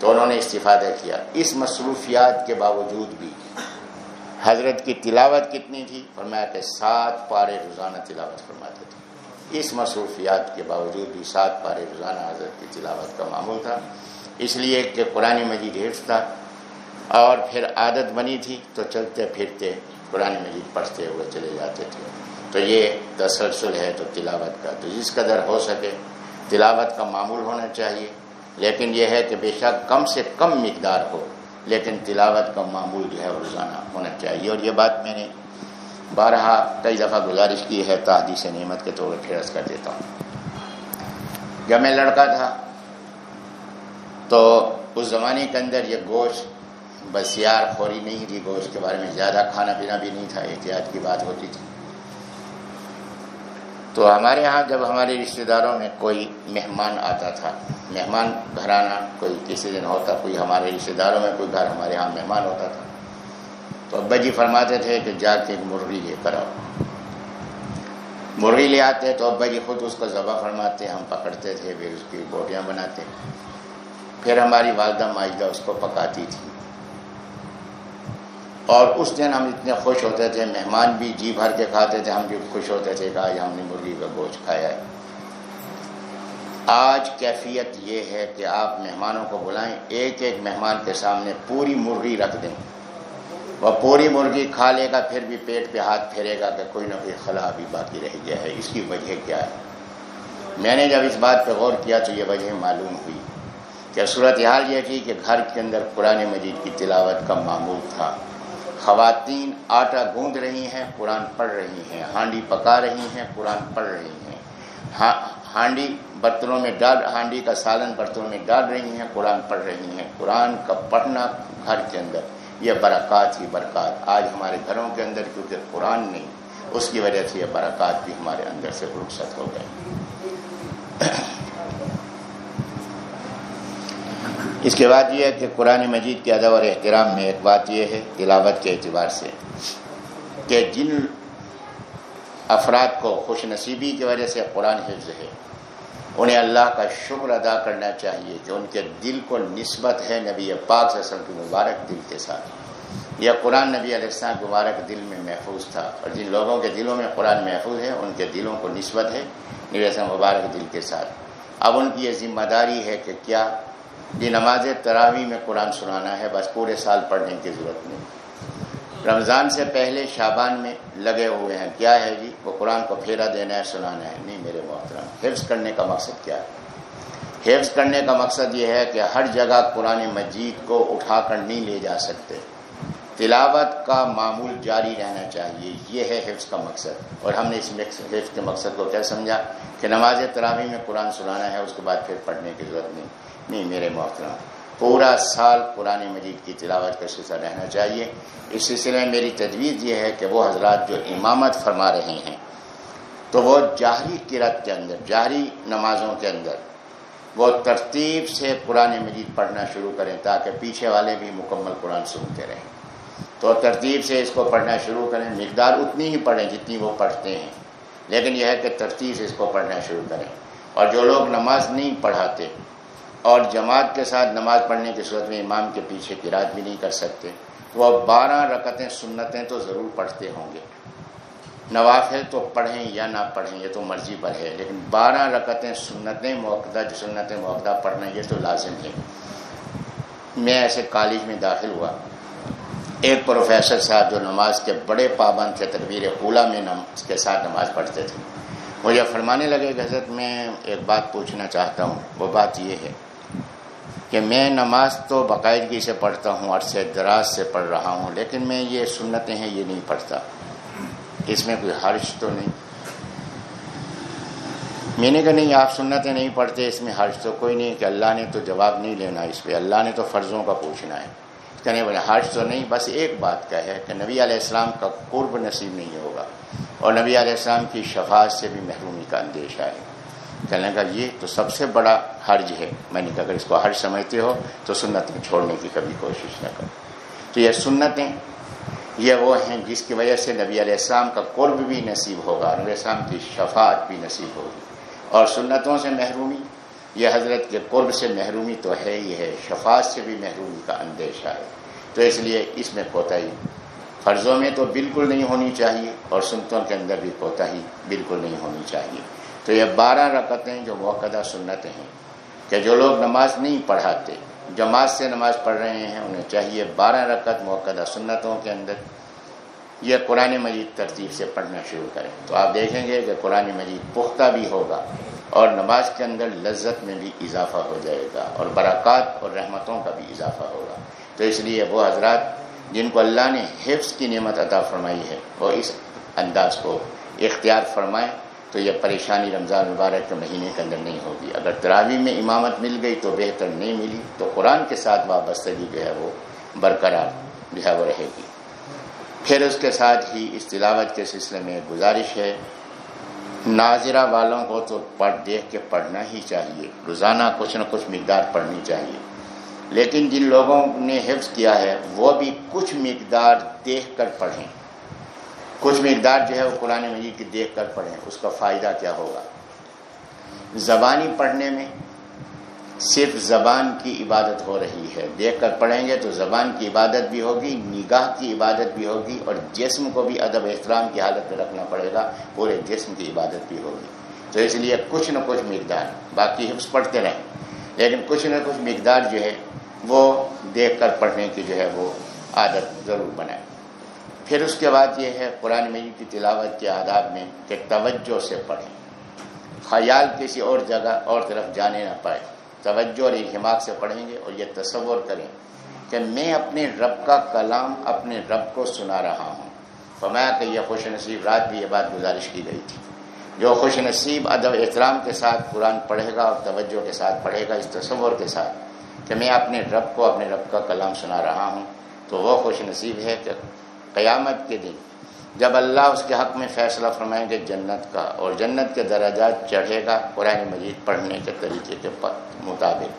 تو انہوں نے استفادہ کیا، اس مصروفیات کے باوجود بھی۔ حضرت کی تلاوت کتنی تھی؟ فرمایا کہ سات پارے روزانہ تلاوت فرماتے تھے۔ اس مصروفیات کے باوجود بھی سات پارے روزانہ حضرت کی تلاوت کا معمول تھا۔ اس لیے کہ قرآن مجید حفظ تھا۔ اور پھر عادت بنی تھی تو چلتے پھرتے قرآن مجید پڑھتے ہوئے چلے جاتے تھے۔ تو یہ تسلسل ہے تو تلاوت کا۔ تو جس قدر ہو سکے تلاوت کا معمول ہونا چاہیے۔ لیکن یہ ہے کہ بے شک کم سے کم مقدار ہو، لیکن تلاوت کا معمول جو ہے روزانہ ہونا چاہیے۔ اور یہ بات میں نے بارہا کئی دفعہ گزارش کی ہے تحدیث نعمت کے طور پر پھر کر دیتا ہوں۔ جب میں لڑکا تھا تو اس زمانے کے اندر یہ گوشت بسیار خوری نہیں تھی گوشت کے بارے میں زیادہ کھانا پینا بھی نہیں تھا، احتیاط کی بات ہوتی تھی۔ تو ہمارے ہاں جب ہمارے رشتہ داروں میں کوئی مہمان آتا تھا، مہمان گھر آنا، کوئی کسی دن ہوتا، کوئی ہمارے رشتہ داروں میں کوئی گھر ہمارے ہاں مہمان ہوتا تھا۔ تو ابا جی فرماتے تھے کہ جا کے مرغی لے کر آؤ۔ مرغی لے آتے تو ابا جی خود اس کو ذبح فرماتے، ہم پکڑتے تھے، پھر اس کی بوٹیاں بناتے۔ پھر ہماری والدہ ماجدہ اس کو پکاتی تھی۔ اور اس دن ہم اتنے خوش ہوتے تھے، مہمان بھی جی بھر کے کھاتے تھے، ہم بھی خوش ہوتے تھے کہ آج ہم نے مرغی کا گوشت کھایا ہے۔ آج کیفیت یہ ہے کہ آپ مہمانوں کو بلائیں، ایک ایک مہمان کے سامنے پوری مرغی رکھ دیں۔ وہ پوری مرغی کھا لے گا، پھر بھی پیٹ پہ ہاتھ پھیرے گا کہ کوئی نہ کوئی خلا بھی باقی رہ گیا ہے۔ اس کی وجہ کیا ہے؟ میں نے جب اس بات پہ غور کیا تو یہ وجہ معلوم ہوئی کہ صورت حال یہ تھی کہ گھر کے اندر قرآن مجید کی تلاوت کا معمول تھا۔ خواتین آٹا گوند رہی ہیں قرآن پڑھ رہی ہیں ہانڈی پکا رہی ہیں قرآن پڑھ رہی ہیں۔ ہاں، ہانڈی برتنوں میں ڈال ہانڈی کا سالن برتنوں میں ڈال رہی ہیں قرآن پڑھ رہی ہیں۔ قرآن کا پڑھنا گھر کے اندر یہ برکات ہی برکات۔ آج ہمارے گھروں کے اندر کیونکہ قرآن نہیں اس کی وجہ سے یہ برکات بھی ہمارے اندر سے رخصت ہو گئے اس کے بعد یہ ہے کہ قرآن مجید کے ادب اور احترام میں ایک بات یہ ہے، تلاوت کے اعتبار سے، کہ جن افراد کو خوش نصیبی کی وجہ سے قرآن حفظ ہے، انہیں اللہ کا شکر ادا کرنا چاہیے کہ ان کے دل کو نسبت ہے نبی پاک صلی اللہ علیہ وسلم کی مبارک دل کے ساتھ۔ یہ قرآن نبی علیہ السلام مبارک دل میں محفوظ تھا، اور جن لوگوں کے دلوں میں قرآن محفوظ ہے، ان کے دلوں کو نسبت ہے نبی علیہ السلام مبارک دل کے ساتھ۔ اب ان کی یہ ذمہ داری ہے کہ کیا جی نماز تراوی میں قرآن سنانا ہے، بس پورے سال پڑھنے کی ضرورت نہیں۔ رمضان سے پہلے شابان میں لگے ہوئے ہیں۔ کیا ہے جی؟ وہ قرآن کو پھیرا دینا ہے، سنانا ہے۔ نہیں میرے محترم، حفظ کرنے کا مقصد کیا ہے؟ حفظ کرنے کا مقصد یہ ہے کہ ہر جگہ قرآن مجید کو اٹھا کر نہیں لے جا سکتے۔ تلاوت کا معمول جاری رہنا چاہیے، یہ ہے حفظ کا مقصد۔ اور ہم نے اس حفظ کے مقصد کو کیا سمجھا؟ کہ نماز تراوی میں قرآن سنانا ہے، اس کے بعد پھر پڑھنے کی ضرورت نہیں۔ نہیں، میرے محترم۔ پورا سال قرآن مجید کی تلاوت کا سلسلہ رہنا چاہیے۔ اس سلسلے میں میری تجویز یہ ہے کہ وہ حضرات جو امامت فرما رہے ہیں، تو وہ جاہری کرت کے اندر، جاہری نمازوں کے اندر وہ ترتیب سے قرآن مجید پڑھنا شروع کریں تاکہ پیچھے والے بھی مکمل قرآن سنتے رہیں۔ تو ترتیب سے اس کو پڑھنا شروع کریں، مقدار اتنی ہی پڑھیں جتنی وہ پڑھتے ہیں۔ لیکن یہ ہے کہ ترتیب سے اس کو پڑھنا شروع کریں۔ اور جو لوگ نماز نہیں پڑھاتے اور جماعت کے ساتھ نماز پڑھنے کی صورت میں امام کے پیچھے قرآد بھی نہیں کر سکتے۔ وہ بارہ رکتیں سنتیں تو ضرور پڑھتے ہوں گے۔ نوافل تو پڑھیں یا نہ پڑھیں، یہ تو مرضی پر ہے، لیکن بارہ رکتیں سنتیں موقع جو سنتیں موقع پڑھنا، یہ تو لازم ہے۔ میں ایسے کالج میں داخل ہوا۔ ایک پروفیسر صاحب جو نماز کے بڑے پابند تھے، تدبیر اولا میں اس کے ساتھ نماز پڑھتے تھے۔ مجھے فرمانے لگے کہ حضرت، میں ایک بات پوچھنا چاہتا ہوں، وہ بات یہ ہے کہ میں نماز تو باقاعدگی سے پڑھتا ہوں عرصے دراز سے پڑھ رہا ہوں، لیکن میں یہ سنتیں ہیں، یہ نہیں پڑھتا۔ اس میں کوئی حرش تو نہیں۔ میں نے کہا نہیں، آپ سنتیں نہیں پڑھتے، اس میں حرش تو کوئی نہیں کہ اللہ نے تو جواب نہیں لینا اس پہ۔ اللہ نے تو فرضوں کا پوچھنا ہے۔ کہنے بولے حرش تو نہیں، بس ایک بات کا ہے کہ نبی علیہ السلام کا قرب نصیب نہیں ہوگا۔ اور نبی علیہ السلام کی شفاعت سے بھی محرومی کا اندیشہ ہے۔ کہنے کا یہ تو سب سے بڑا حرج ہے۔ میں نے کہا، اگر اس کو حرج سمجھتے ہو تو سنتیں چھوڑنے کی کبھی کوشش نہ کرو۔ تو یہ سنتیں یہ وہ ہیں جس کی وجہ سے نبی علیہ السلام کا قرب بھی نصیب ہوگا، نبی السلام کی شفاعت بھی نصیب ہوگی۔ اور سنتوں سے محرومی، یہ حضرت کے قرب سے محرومی تو ہے ہی ہے، شفاعت سے بھی محرومی کا اندیشہ ہے۔ تو اس لیے اس میں کوتاہی، فرضوں میں تو بالکل نہیں ہونی چاہیے اور سنتوں کے اندر بھی کوتاہی بالکل نہیں ہونی چاہیے۔ تو یہ بارہ رکعتیں جو موقع سنتیں ہیں کہ جو لوگ نماز نہیں پڑھاتے، جماعت سے نماز پڑھ رہے ہیں، انہیں چاہیے بارہ رکعت موقع سنتوں کے اندر یہ قرآن مجید ترتیب سے پڑھنا شروع کریں۔ تو آپ دیکھیں گے کہ قرآن مجید پختہ بھی ہوگا اور نماز کے اندر لذت میں بھی اضافہ ہو جائے گا اور برکات اور رحمتوں کا بھی اضافہ ہوگا۔ تو اس لیے وہ حضرات جن کو اللہ نے حفظ کی نعمت عطا فرمائی ہے، وہ اس انداز کو اختیار فرمائیں۔ تو یہ پریشانی رمضان مبارک کے مہینے کے اندر نہیں ہوگی۔ اگر تراوی میں امامت مل گئی تو بہتر نہیں ملی، تو قرآن کے ساتھ وابستگی جو ہے وہ برقرار جو ہے وہ رہے گی۔ پھر اس کے ساتھ ہی اس تلاوت کے سلسلے میں گزارش ہے، ناظرہ والوں کو تو پڑھ دیکھ کے پڑھنا ہی چاہیے، روزانہ کچھ نہ کچھ مقدار پڑھنی چاہیے۔ لیکن جن لوگوں نے حفظ کیا ہے، وہ بھی کچھ مقدار دیکھ کر پڑھیں۔ کچھ مقدار جو ہے وہ قرآن مجید کی دیکھ کر پڑھیں، اس کا فائدہ کیا ہوگا؟ زبانی پڑھنے میں صرف زبان کی عبادت ہو رہی ہے۔ دیکھ کر پڑھیں گے تو زبان کی عبادت بھی ہوگی، نگاہ کی عبادت بھی ہوگی اور جسم کو بھی ادب احترام کی حالت میں رکھنا پڑے گا، پورے جسم کی عبادت بھی ہوگی۔ تو اس لیے کچھ نہ کچھ مقدار، باقی حفظ پڑھتے رہیں۔ لیکن کچھ نہ کچھ مقدار جو ہے وہ دیکھ کر پڑھنے کی جو ہے وہ عادت ضرور بنائیں۔ پھر اس کے بعد یہ ہے قرآن مجید کی تلاوت کے آداب میں کہ توجہ سے پڑھیں۔ خیال کسی اور جگہ اور طرف جانے نہ پائے۔ توجہ اور اہتماق سے پڑھیں گے اور یہ تصور کریں کہ میں اپنے رب کا کلام اپنے رب کو سنا رہا ہوں۔ فرمایا کہ یہ خوش نصیب رات بھی یہ بات گزارش کی گئی تھی۔ جو خوش نصیب ادب احترام کے ساتھ قرآن پڑھے گا اور توجہ کے ساتھ پڑھے گا، اس تصور کے ساتھ کہ میں اپنے رب کو اپنے رب کا کلام سنا رہا ہوں، تو وہ خوش نصیب ہے کہ قیامت کے دن جب اللہ اس کے حق میں فیصلہ فرمائیں گے جنت کا اور جنت کے درجات چڑھے گا، قرآن مجید پڑھنے کے طریقے کے مطابق۔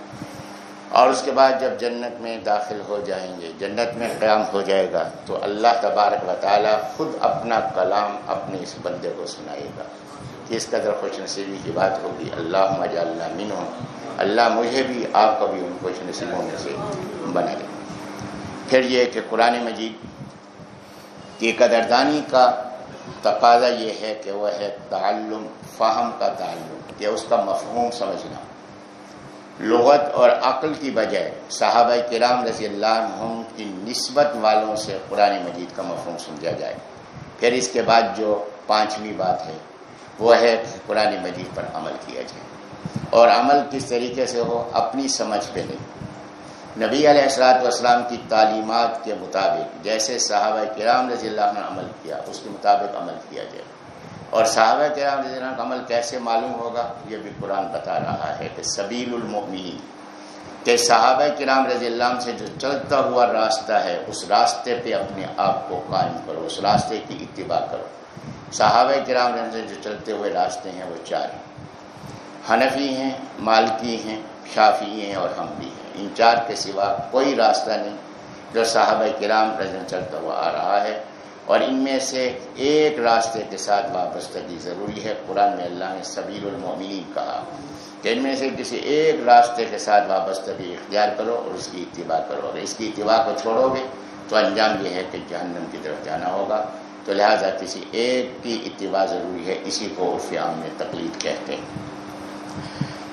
اور اس کے بعد جب جنت میں داخل ہو جائیں گے، جنت میں قیام ہو جائے گا، تو اللہ تبارک و تعالیٰ خود اپنا کلام اپنے اس بندے کو سنائے گا۔ کس قدر خوش نصیبی کی بات ہوگی۔ اللہ مجا اللہ من اللہ مجھے بھی، آپ کو بھی ان خوش نصیبوں میں سے بنا لے پھر یہ کہ قرآن مجید کی قدردانی کا تقاضا یہ ہے کہ وہ ہے تعلم، فہم کا تعلم کہ اس کا مفہوم سمجھنا۔ لغت اور عقل کی بجائے صحابہ کرام رضی اللہ عنہ کی نسبت والوں سے قرآن مجید کا مفہوم سمجھا جائے۔ پھر اس کے بعد جو پانچویں بات ہے، وہ ہے قرآن مجید پر عمل کیا جائے۔ اور عمل کس طریقے سے ہو؟ اپنی سمجھ پہ نہیں۔ نبی علیہ السلاط والسلام کی تعلیمات کے مطابق، جیسے صحابہ کرام رضی اللہ عنہ عمل کیا، اس کے مطابق عمل کیا جائے۔ اور صحابہ کرام رضی اللہ عنہ عمل کیسے معلوم ہوگا؟ یہ بھی قرآن بتا رہا ہے کہ سبیل المؤمنین، کہ صحابہ کرام رضی اللہ عنہ سے جو چلتا ہوا راستہ ہے، اس راستے پہ اپنے آپ کو قائم کرو، اس راستے کی اتباع کرو۔ صحابہ کرام رضی اللہ عنہ جو چلتے ہوئے راستے ہیں، وہ چار ہیں۔ حنفی ہیں، مالکی ہیں شافی ہیں اور ہم بھی ہیں۔ ان چار کے سوا کوئی راستہ نہیں۔ جو صحابہ کرام رضی چلتا ہوا آ رہا ہے اور ان میں سے ایک راستے کے ساتھ وابستگی ضروری ہے۔ قرآن میں اللہ نے سبیل المومنین کہا کہ ان میں سے کسی ایک راستے کے ساتھ وابستگی اختیار کرو اور اس کی اتباع کرو۔ اگر اس کی اتباع کو چھوڑو گے تو انجام یہ ہے کہ جہنم کی طرف جانا ہوگا۔ تو لہٰذا کسی ایک کی اتباع ضروری ہے، اسی کو عرف عام میں تقلید کہتے ہیں۔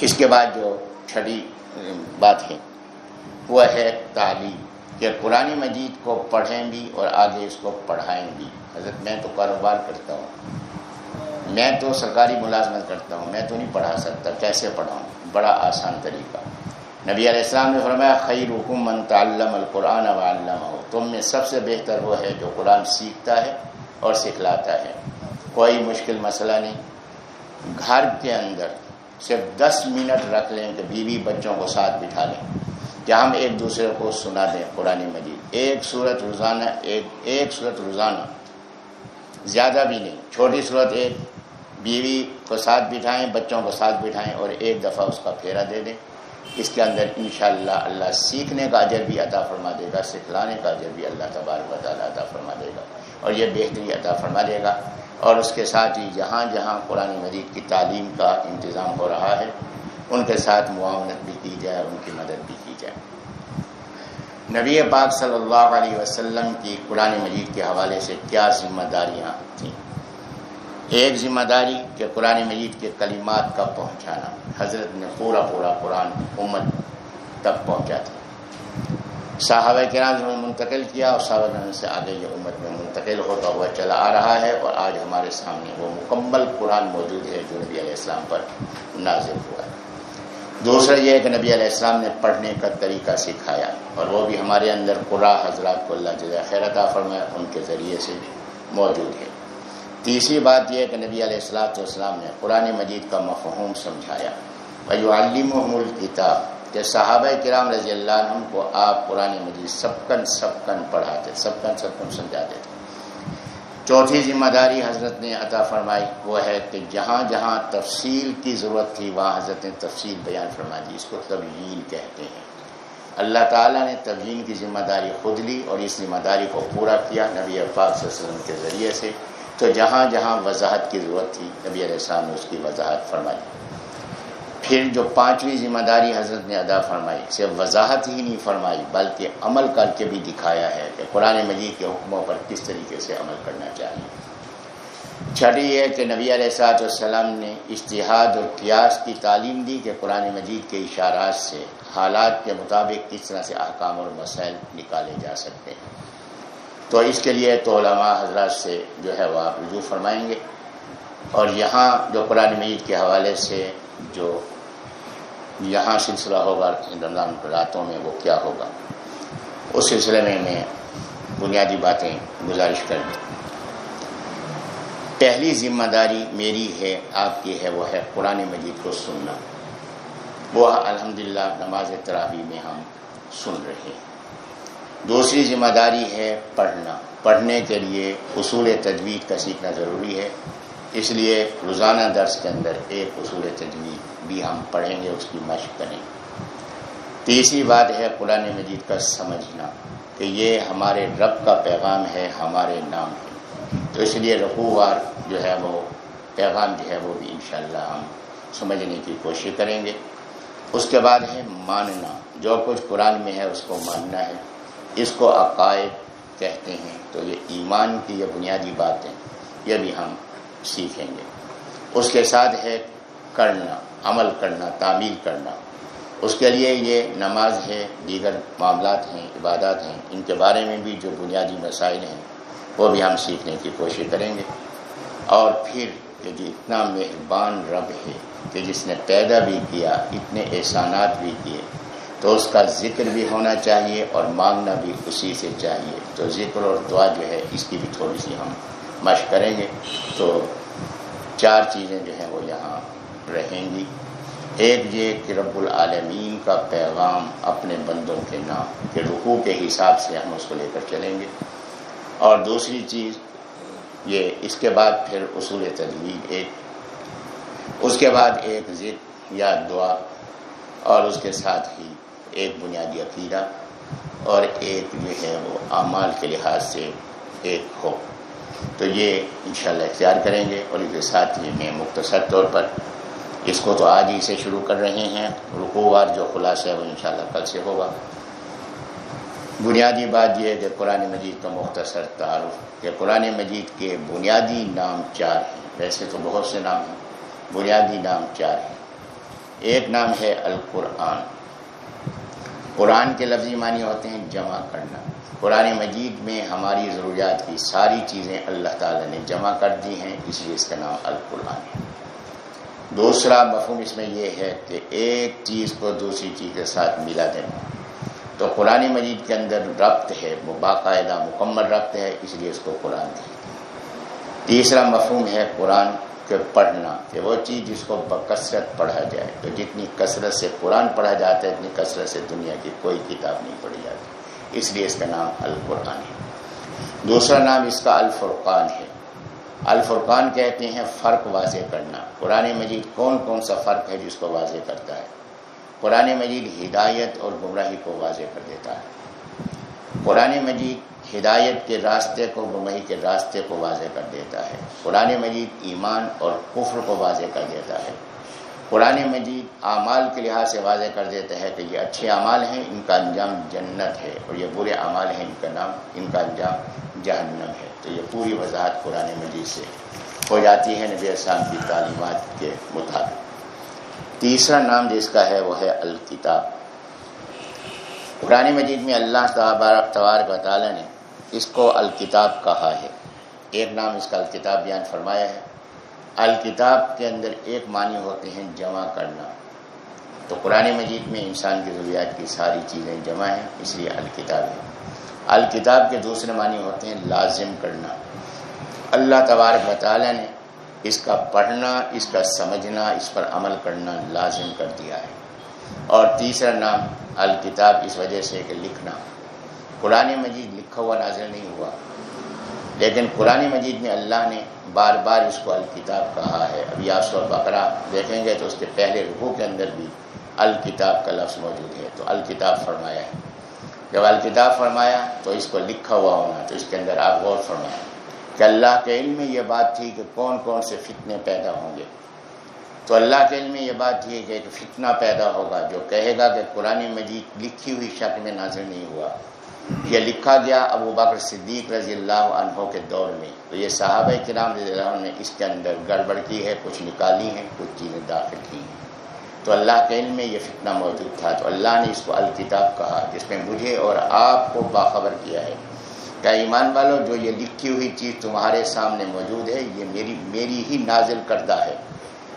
اس کے بعد جو چھڑی بات ہے۔ وہ ہے تعلیم کہ قرآن مجید کو پڑھیں بھی اور آگے اس کو پڑھائیں بھی۔ حضرت، میں تو کاروبار کرتا ہوں۔ میں تو سرکاری ملازمت کرتا ہوں۔ میں تو نہیں پڑھا سکتا۔ کیسے پڑھاؤں؟ بڑا آسان طریقہ۔ نبی علیہ السلام نے فرمایا خیر حکم من تعلم القرآن و ہو تم میں سب سے بہتر وہ ہے جو قرآن سیکھتا ہے اور سکھلاتا ہے۔ کوئی مشکل مسئلہ نہیں۔ گھر کے اندر صرف دس منٹ رکھ لیں کہ بیوی بچوں کو ساتھ بٹھا لیں۔ کہ ہم ایک دوسرے کو سنا دیں قرآن مجید۔ ایک صورت روزانہ، ایک ایک صورت روزانہ۔ زیادہ بھی نہیں، چھوٹی صورت ایک۔ بیوی کو ساتھ بٹھائیں، بچوں کو ساتھ بٹھائیں اور ایک دفعہ اس کا پھیرا دے دیں۔ اس کے اندر انشاءاللہ اللہ سیکھنے کا اجر بھی عطا فرما دے گا، سکھلانے کا اجر بھی اللہ تبارک و تعالیٰ عطا فرما دے گا۔ اور یہ بہتری عطا فرما دے گا۔ اور اس کے ساتھ ہی جہاں جہاں قرآن مجید کی تعلیم کا انتظام ہو رہا ہے، ان کے ساتھ معاونت بھی کی جائے ان کی مدد بھی کی جائے۔ نبی پاک صلی اللہ علیہ وسلم کی قرآن مجید کے حوالے سے کیا ذمہ داریاں تھیں؟ ایک ذمہ داری کہ قرآن مجید کے کلمات کا پہنچانا، حضرت نے پورا پورا قرآن امت تک پہنچا تھا صحابہ کرام نے منتقل کیا اور صحابہ سے آگے یہ امت میں منتقل ہوتا ہوا چلا آ رہا ہے اور آج ہمارے سامنے وہ مکمل قرآن موجود ہے جو نبی علیہ السلام پر نازل ہوا ہے۔ دوسرا یہ ہے کہ نبی علیہ السلام نے پڑھنے کا طریقہ سکھایا اور وہ بھی ہمارے اندر قرآ حضرات کو اللہ جزا خیرت فرمایا ان کے ذریعے سے موجود ہے۔ تیسری بات یہ ہے کہ نبی علیہ السلاۃ والسلام نے قرآن مجید کا مفہوم سمجھایا۔ بھائی علیم کتاب کہ صحابہ کرام رضی اللہ عنہ کو آپ قرآن مجید سب کن سب کن پڑھاتے سب کن سمجھاتے تھے۔ چوتھی ذمہ داری حضرت نے عطا فرمائی، وہ ہے کہ جہاں جہاں تفصیل کی ضرورت تھی، وہاں حضرت نے تفصیل بیان فرما دی اس کو تبیین کہتے ہیں۔ اللہ تعالیٰ نے تبیین کی ذمہ داری خود لی اور اس ذمہ داری کو پورا کیا نبی افاق صلی اللہ علیہ وسلم کے ذریعے سے۔ تو جہاں جہاں وضاحت کی ضرورت تھی، نبی علیہ السلام نے اس کی وضاحت فرمائی۔ پھر جو پانچویں ذمہ داری حضرت نے ادا فرمائی، صرف وضاحت ہی نہیں فرمائی، بلکہ عمل کر کے بھی دکھایا ہے کہ قرآن مجید کے حکموں پر کس طریقے سے عمل کرنا چاہیے۔ چھٹی یہ کہ نبی علیہ صاحب والسلام نے اشتہاد اور قیاس کی تعلیم دی کہ قرآن مجید کے اشارات سے حالات کے مطابق کس طرح سے احکام اور مسائل نکالے جا سکتے ہیں۔ تو اس کے لیے تو علماء حضرات سے جو ہے وہ آپ رجوع فرمائیں گے۔ اور یہاں جو قرآن مجید کے حوالے سے جو یہاں سلسلہ ہوگا رمضان راتوں میں وہ کیا ہوگا؟ اس سلسلے میں میں بنیادی باتیں گزارش کر دوں پہلی ذمہ داری میری ہے، آپ کی ہے، وہ ہے قرآن مجید کو سننا۔ وہ الحمدللہ نماز تراوی میں ہم سن رہے ہیں۔ دوسری ذمہ داری ہے پڑھنا۔ پڑھنے کے لیے اصول تجوید کا سیکھنا ضروری ہے۔ اس لیے روزانہ درس کے اندر ایک اصول تجوید بھی ہم پڑھیں گے، اس کی مشق کریں گے۔ تیسری بات ہے قرآن مجید کا سمجھنا کہ یہ ہمارے رب کا پیغام ہے، ہمارے نام ہے۔ تو اس لیے رقووار جو ہے وہ پیغام جو ہے وہ بھی انشاءاللہ ہم سمجھنے کی کوشش کریں گے۔ اس کے بعد ہے ماننا۔ جو کچھ قرآن میں ہے اس کو ماننا ہے۔ اس کو عقائد کہتے ہیں۔ تو یہ ایمان کی یہ بنیادی بات ہے یہ بھی ہم سیکھیں گے۔ اس کے ساتھ ہے کرنا، عمل کرنا تعمیر کرنا۔ اس کے لیے یہ نماز ہے، دیگر معاملات ہیں، عبادات ہیں۔ ان کے بارے میں بھی جو بنیادی مسائل ہیں، وہ بھی ہم سیکھنے کی کوشش کریں گے۔ اور پھر کہ جو اتنا مہربان رب ہے کہ جس نے پیدا بھی کیا، اتنے احسانات بھی کیے، تو اس کا ذکر بھی ہونا چاہیے اور مانگنا بھی اسی سے چاہیے۔ تو ذکر اور دعا جو ہے، اس کی بھی تھوڑی سی ہم مشق کریں گے، تو چار چیزیں جو ہیں وہ یہاں رہیں گی۔ ایک یہ کہ رب العالمین کا پیغام اپنے بندوں کے نام، کے رکوع کے حساب سے ہم اس کو لے کر چلیں گے۔ اور دوسری چیز یہ، اس کے بعد پھر اصول تجویز ایک، اس کے بعد ایک ذکر یا دعا، اور اس کے ساتھ ہی ایک بنیادی عقیدہ، اور ایک جو ہے وہ اعمال کے لحاظ سے ایک ہو تو یہ انشاءاللہ اختیار کریں گے اور اس کے ساتھ ہی میں مختصر طور پر اس کو تو آج ہی سے شروع کر رہے ہیں۔ رکووار جو خلاصہ ہے وہ انشاءاللہ کل سے ہوگا۔ بنیادی بات یہ ہے کہ قرآن مجید کا مختصر تعارف کہ قرآن مجید کے بنیادی نام چار ہیں۔ ویسے تو بہت سے نام ہیں۔ بنیادی نام چار ہیں۔ ایک نام ہے القرآن۔ قرآن کے لفظی معنی ہوتے ہیں جمع کرنا۔ قرآن مجید میں ہماری ضروریات کی ساری چیزیں اللہ تعالی نے جمع کر دی ہیں، اس لیے اس کا نام القرآن ہے۔ دوسرا مفہوم اس میں یہ ہے کہ ایک چیز کو دوسری چیز کے ساتھ ملا دینا۔ تو قرآن مجید کے اندر ربط ہے وہ باقاعدہ مکمل ربط ہے، اس لیے اس کو قرآن کہتے ہیں۔ تیسرا مفہوم ہے قرآن کے پڑھنا کہ وہ چیز جس کو بکثرت پڑھا جائے۔ تو جتنی کثرت سے قرآن پڑھا جاتا ہے، اتنی کثرت سے دنیا کی کوئی کتاب نہیں پڑھی جاتی۔ اس لیے اس کا نام القرآن ہے۔ دوسرا نام اس کا الفرقان ہے۔ الفرقان کہتے ہیں فرق واضح کرنا۔ قرآن مجید کون کون سا فرق ہے جس کو واضح کرتا ہے؟ قرآن مجید ہدایت اور گمراہی کو واضح کر دیتا ہے۔ قرآن مجید ہدایت کے راستے کو گمراہی کے راستے کو واضح کر دیتا ہے۔ قرآن مجید ایمان اور کفر کو واضح کر دیتا ہے۔ قرآن مجید اعمال کے لحاظ سے واضح کر دیتا ہے کہ یہ اچھے اعمال ہیں، ان کا انجام جنت ہے، اور یہ برے اعمال ہیں، ان کا نام، ان کا انجام جہنم ہے۔ تو یہ پوری وضاحت قرآن مجید سے ہو جاتی ہے نبی اسلام کی تعلیمات کے مطابق۔ تیسرا نام جس کا ہے، وہ ہے الکتاب۔ قرآن مجید میں اللہ تبارک و تعالیٰ نے اس کو الکتاب کہا ہے۔ ایک نام اس کا الکتاب بیان فرمایا ہے۔ الکتاب کے اندر ایک معنی ہوتے ہیں جمع کرنا۔ تو قرآن مجید میں انسان کی ضروریات کی ساری چیزیں جمع ہیں، اس لیے الکتاب ہے۔ الکتاب کے دوسرے معنی ہوتے ہیں لازم کرنا۔ اللہ تبارک و تعالیٰ نے اس کا پڑھنا، اس کا سمجھنا، اس پر عمل کرنا لازم کر دیا ہے۔ اور تیسرا نام الکتاب اس وجہ سے کہ لکھنا۔ قرآن مجید لکھا ہوا نازل نہیں ہوا۔ لیکن قرآن مجید میں اللہ نے بار بار اس کو الکتاب کہا ہے۔ ابھی آپ سو بقرہ دیکھیں گے تو اس کے پہلے رخو کے اندر بھی الکتاب کا لفظ موجود ہے۔ تو الکتاب فرمایا ہے۔ جب الکتاب فرمایا تو اس کو لکھا ہوا ہونا، تو اس کے اندر آپ غور فرمایا کہ اللہ کے علم میں یہ بات تھی کہ کون کون سے فتنے پیدا ہوں گے۔ تو اللہ کے علم میں یہ بات تھی کہ ایک فتنہ پیدا ہوگا جو کہے گا کہ قرآن مجید لکھی ہوئی شکل میں نازل نہیں ہوا۔ یہ لکھا گیا ابو بکر صدیق رضی اللہ عنہ کے دور میں۔ تو یہ صحابہ کرام رضی اللہ عنہ نے اس کے اندر گڑبڑ کی ہے، کچھ نکالی ہیں، کچھ چیزیں داخل کی ہیں۔ تو اللہ کے علم میں یہ فتنہ موجود تھا۔ تو اللہ نے اس کو الکتاب کہا، جس میں مجھے اور آپ کو باخبر کیا ہے۔ کیا ایمان والو جو یہ لکھی ہوئی چیز تمہارے سامنے موجود ہے، یہ میری میری ہی نازل کردہ ہے۔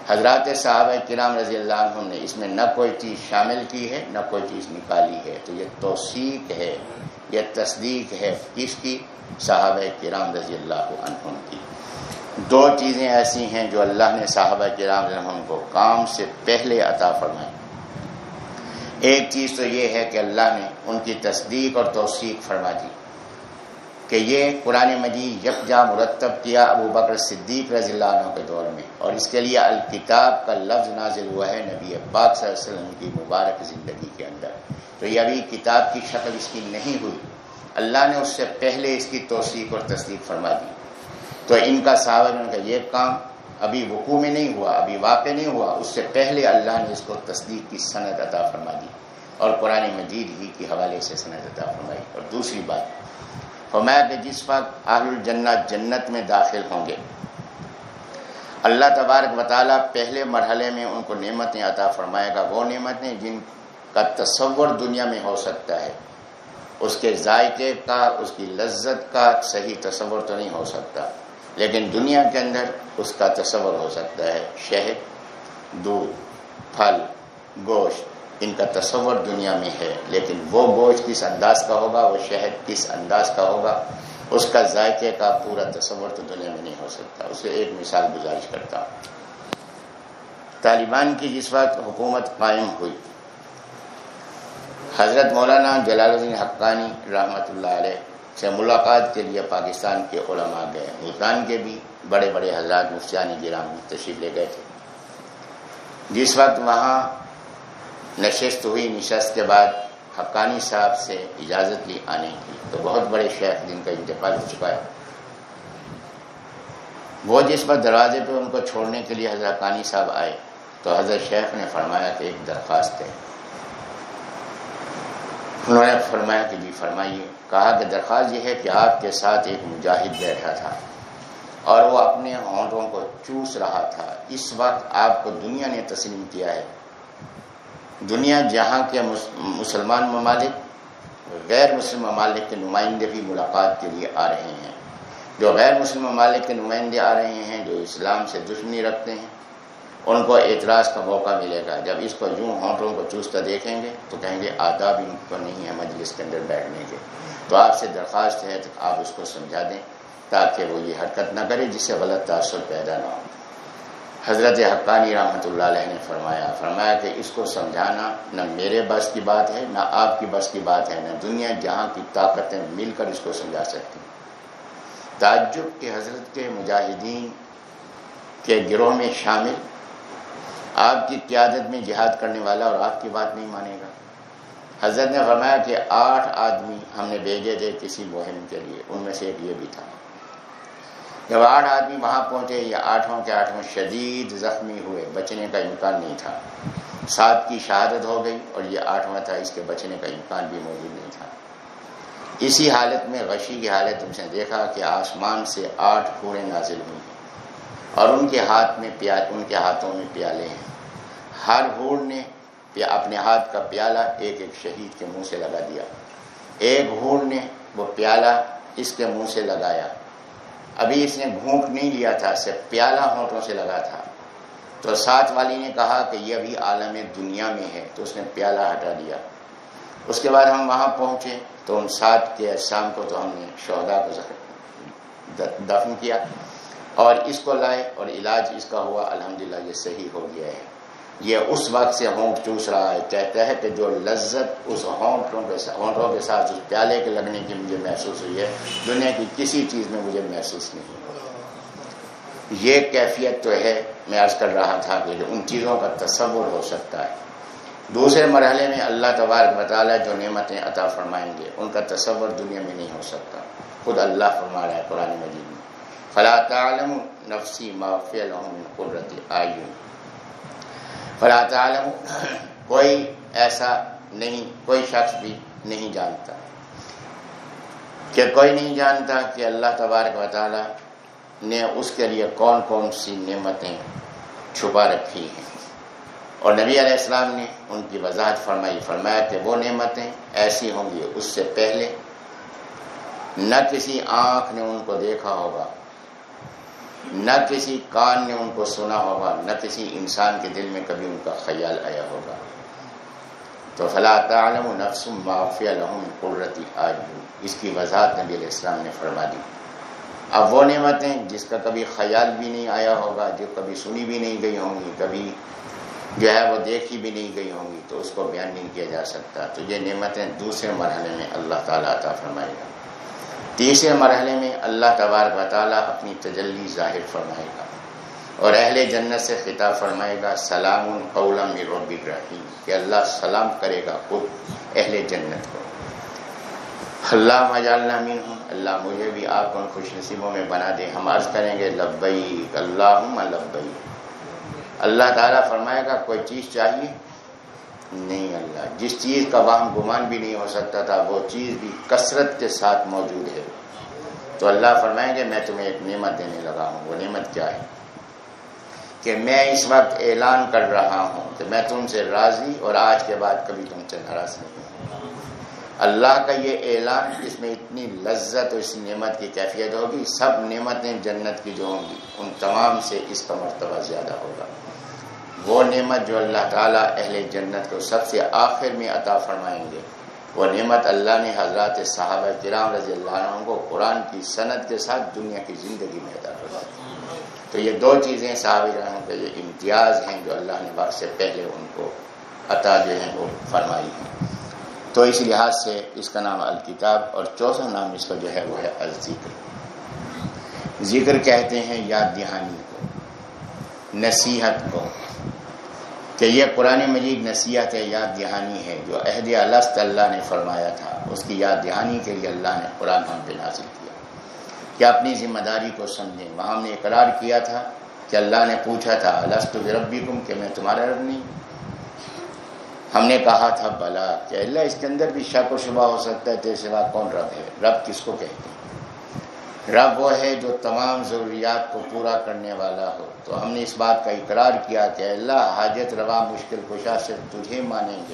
حضرات صحابہ کرام رضی اللہ عنہ نے اس میں نہ کوئی چیز شامل کی ہے، نہ کوئی چیز نکالی ہے۔ تو یہ توثیق ہے۔ یہ تصدیق ہے کس کی؟ صحابہ کرام رضی اللہ عنہ کی۔ دو چیزیں ایسی ہیں جو اللہ نے صحابہ کرام رضی اللہ عنہ کو کام سے پہلے عطا فرمائی۔ ایک چیز تو یہ ہے کہ اللہ نے ان کی تصدیق اور توثیق فرما دی کہ یہ قرآن مجید یکجا مرتب کیا ابو بکر صدیق رضی اللہ عنہ کے دور میں اور اس کے لیے الکتاب کا لفظ نازل ہوا ہے نبی پاک صلی اللہ علیہ وسلم کی مبارک زندگی کے اندر۔ تو یہ ابھی کتاب کی شکل اس کی نہیں ہوئی۔ اللہ نے اس سے پہلے اس کی توثیق اور تصدیق فرما دی۔ تو ان کا صحابہ کا یہ کام ابھی وقوع میں نہیں ہوا، ابھی واقع نہیں ہوا۔ اس سے پہلے اللہ نے اس کو تصدیق کی صنعت عطا فرما دی اور قرآن مجید ہی کے حوالے سے صنعت عطا فرمائی۔ اور دوسری بات، فرمایا کہ جس وقت آل الجنت جنت میں داخل ہوں گے، اللہ تبارک وطالعہ پہلے مرحلے میں ان کو نعمتیں عطا فرمائے گا۔ وہ نعمتیں جن کا تصور دنیا میں ہو سکتا ہے۔ اس کے ذائقے کا، اس کی لذت کا صحیح تصور تو نہیں ہو سکتا۔ لیکن دنیا کے اندر اس کا تصور ہو سکتا ہے۔ شہد، دودھ، پھل، گوشت، ان کا تصور دنیا میں ہے۔ لیکن وہ گوشت کس انداز کا ہوگا؟ وہ شہد کس انداز کا ہوگا؟ اس کا ذائقے کا پورا تصور تو دنیا میں نہیں ہو سکتا۔ اسے ایک مثال گزارش کرتا ہوں۔ طالبان کی جس وقت حکومت قائم ہوئی حضرت مولانا جلال الدین حقانی رحمۃ اللہ علیہ سے ملاقات کے لیے پاکستان کے علماء گئے ملتان کے بھی بڑے بڑے حضرات مفتیانی گرام تشریف لے گئے تھے۔ جس وقت وہاں نشست ہوئی، نشست کے بعد حقانی صاحب سے اجازت لی آنے کی، تو بہت بڑے شیخ جن کا انتقال ہو چکا ہے۔ وہ جس وقت دروازے پہ ان کو چھوڑنے کے لیے حضرت حقانی صاحب آئے، تو حضرت شیخ نے فرمایا کہ ایک درخواست ہے۔ انہوں نے فرمایا کہ جی فرمائیے۔ کہا کہ درخواست یہ ہے کہ آپ کے ساتھ ایک مجاہد بیٹھا تھا اور وہ اپنے ہونٹوں کو چوس رہا تھا۔ اس وقت آپ کو دنیا نے تسلیم کیا ہے۔ دنیا جہاں کے مسلمان ممالک، غیر مسلم ممالک کے نمائندے بھی ملاقات کے لیے آ رہے ہیں۔ جو غیر مسلم ممالک کے نمائندے آ رہے ہیں، جو اسلام سے دشمنی رکھتے ہیں ان کو اعتراض کا موقع ملے گا۔ جب اس کو یوں ہونٹوں کو چوستا دیکھیں گے تو کہیں گے آداب ان کو نہیں ہے مجلس کے اندر بیٹھنے کے۔ تو آپ سے درخواست ہے تو آپ اس کو سمجھا دیں تاکہ وہ یہ حرکت نہ کرے جس سے غلط تاثر پیدا نہ ہو۔ حضرت حقانی رحمۃ اللہ علیہ نے فرمایا فرمایا کہ اس کو سمجھانا نہ میرے بس کی بات ہے، نہ آپ کی بس کی بات ہے، نہ دنیا جہاں کی طاقتیں مل کر اس کو سمجھا سکتی۔ تعجب کے حضرت کے مجاہدین کے گروہ میں شامل آپ کی قیادت میں جہاد کرنے والا اور آپ کی بات نہیں مانے گا۔ حضرت نے فرمایا کہ آٹھ آدمی ہم نے بھیجے تھے کسی مہم کے لیے، ان میں سے ایک یہ بھی تھا۔ جب آٹھ آدمی وہاں پہنچے، یہ آٹھوں کے آٹھوں شدید زخمی ہوئے، بچنے کا امکان نہیں تھا۔ سات کی شہادت ہو گئی اور یہ آٹھواں تھا، اس کے بچنے کا امکان بھی موجود نہیں تھا۔ اسی حالت میں غشی کی حالت تم سے دیکھا کہ آسمان سے آٹھ پورے نازل ہوئی ہیں اور ان کے ہاتھ میں پیا، ان کے ہاتھوں میں پیالے ہیں۔ ہر ہور نے اپنے ہاتھ کا پیالہ ایک ایک شہید کے منہ سے لگا دیا۔ ایک ہور نے وہ پیالہ اس کے منہ سے لگایا۔ ابھی اس نے گھونٹ نہیں لیا تھا، صرف پیالہ ہونٹوں سے لگا تھا۔ تو ساتھ والی نے کہا کہ یہ ابھی عالم دنیا میں ہے، تو اس نے پیالہ ہٹا دیا۔ اس کے بعد ہم وہاں پہنچے، تو ان سات کے شام کو تو ہم نے شہدا کو دفن کیا۔ اور اس کو لائے اور علاج اس کا ہوا، الحمدللہ یہ صحیح ہو گیا ہے۔ یہ اس وقت سے ہونٹ چوس رہا ہے کہتا ہے کہ جو لذت اس ہونٹوں کے ہونٹوں کے ساتھ، اس پیالے کے لگنے کی مجھے محسوس ہوئی ہے۔ دنیا کی کسی چیز میں مجھے محسوس نہیں ہوئی یہ کیفیت تو ہے، میں عرض کر رہا تھا کہ ان چیزوں کا تصور ہو سکتا ہے۔ دوسرے مرحلے میں اللہ تبارک مطالعہ جو نعمتیں عطا فرمائیں گے، ان کا تصور دنیا میں نہیں ہو سکتا۔ خود اللہ فرما رہا ہے قرآن مجید میں۔ فلا تعلم نفسی ما فعلهم قرۃ اعین۔ فلا تعلم، کوئی ایسا نہیں، کوئی شخص بھی نہیں جانتا۔ کہ کوئی نہیں جانتا کہ اللہ تبارک و تعالی نے اس کے لیے کون کون سی نعمتیں چھپا رکھی ہیں۔ اور نبی علیہ السلام نے ان کی وضاحت فرمائی، فرمایا کہ وہ نعمتیں ایسی ہوں گی، اس سے پہلے نہ کسی آنکھ نے ان کو دیکھا ہوگا نہ کسی کان نے ان کو سنا ہوگا، نہ کسی انسان کے دل میں کبھی ان کا خیال آیا ہوگا۔ تو فلاں تعلم نفس معافی الحم قرتی آج اس کی وضاحت نبی علیہ السلام نے فرما دی۔ اب وہ نعمتیں جس کا کبھی خیال بھی نہیں آیا ہوگا، جو کبھی سنی بھی نہیں گئی ہوں گی، کبھی جو ہے وہ دیکھی بھی نہیں گئی ہوں گی، تو اس کو بیان نہیں کیا جا سکتا۔ تو یہ نعمتیں دوسرے مرحلے میں اللہ تعالیٰ عطا فرمائے گا۔ تیسرے مرحلے میں، اللہ تبارک و تعالیٰ اپنی تجلی ظاہر فرمائے گا۔ اور اہل جنت سے خطاب فرمائے گا، سلام قولم رب ابراہیم، کہ اللہ سلام کرے گا خود اہل جنت کو۔ اللہ مجالنا مین ہوں اللہ مجھے بھی آپ ان خوش نصیبوں میں بنا دے۔ ہم عرض کریں گے لبئی اللہ لبئی اللہ تعالیٰ فرمائے گا، کوئی چیز چاہیے؟ نہیں اللہ۔ جس چیز کا وہاں گمان بھی نہیں ہو سکتا تھا، وہ چیز بھی کثرت کے ساتھ موجود ہے۔ تو اللہ فرمائیں گے میں تمہیں ایک نعمت دینے لگا ہوں، وہ نعمت کیا ہے؟ کہ میں اس وقت اعلان کر رہا ہوں کہ میں تم سے راضی اور آج کے بعد کبھی تم سے ناراض نہیں ہوں۔ اللہ کا یہ اعلان اس میں اتنی لذت اور اس نعمت کی کیفیت ہوگی، سب نعمتیں جنت کی جو ہوں گی، ان تمام سے اس کا مرتبہ زیادہ ہوگا۔ وہ نعمت جو اللہ تعالیٰ اہل جنت کو سب سے آخر میں عطا فرمائیں گے۔ وہ نعمت اللہ نے حضرات صحابہ کرام رضی اللہ عنہ کو قرآن کی صنعت کے ساتھ دنیا کی زندگی میں عطا فرمائی۔ تو یہ دو چیزیں صحابہ کے یہ امتیاز ہیں جو اللہ نے بات سے پہلے ان کو عطا جو ہیں وہ فرمائی ہیں۔ تو اس لحاظ سے اس کا نام الکتاب اور چوتھا نام اس کا جو ہے وہ ہے الذکر۔ ذکر کہتے ہیں یاد دہانی کو، نصیحت کو۔ کہ یہ قرآن مجید نصیحت ہے یاد دہانی ہے جو عہد الست اللہ نے فرمایا تھا، اس کی یاد دہانی کے لیے اللہ نے قرآن ہم پہ نازل کیا۔ کہ اپنی ذمہ داری کو سمجھیں۔ وہاں ہم نے اقرار کیا تھا کہ اللہ نے پوچھا تھا السط ربی کہ میں تمہارا رب نہیں؟ ہم نے کہا تھا، بلا، کہ اللہ اس کے اندر بھی شک و شبہ ہو سکتا ہے، تیرے سوا کون رب ہے؟ رب کس کو کہتے ہیں؟ رب وہ ہے جو تمام ضروریات کو پورا کرنے والا ہو۔ تو ہم نے اس بات کا اقرار کیا کہ اللہ حاجت روا مشکل کشا سے تجھے مانیں گے،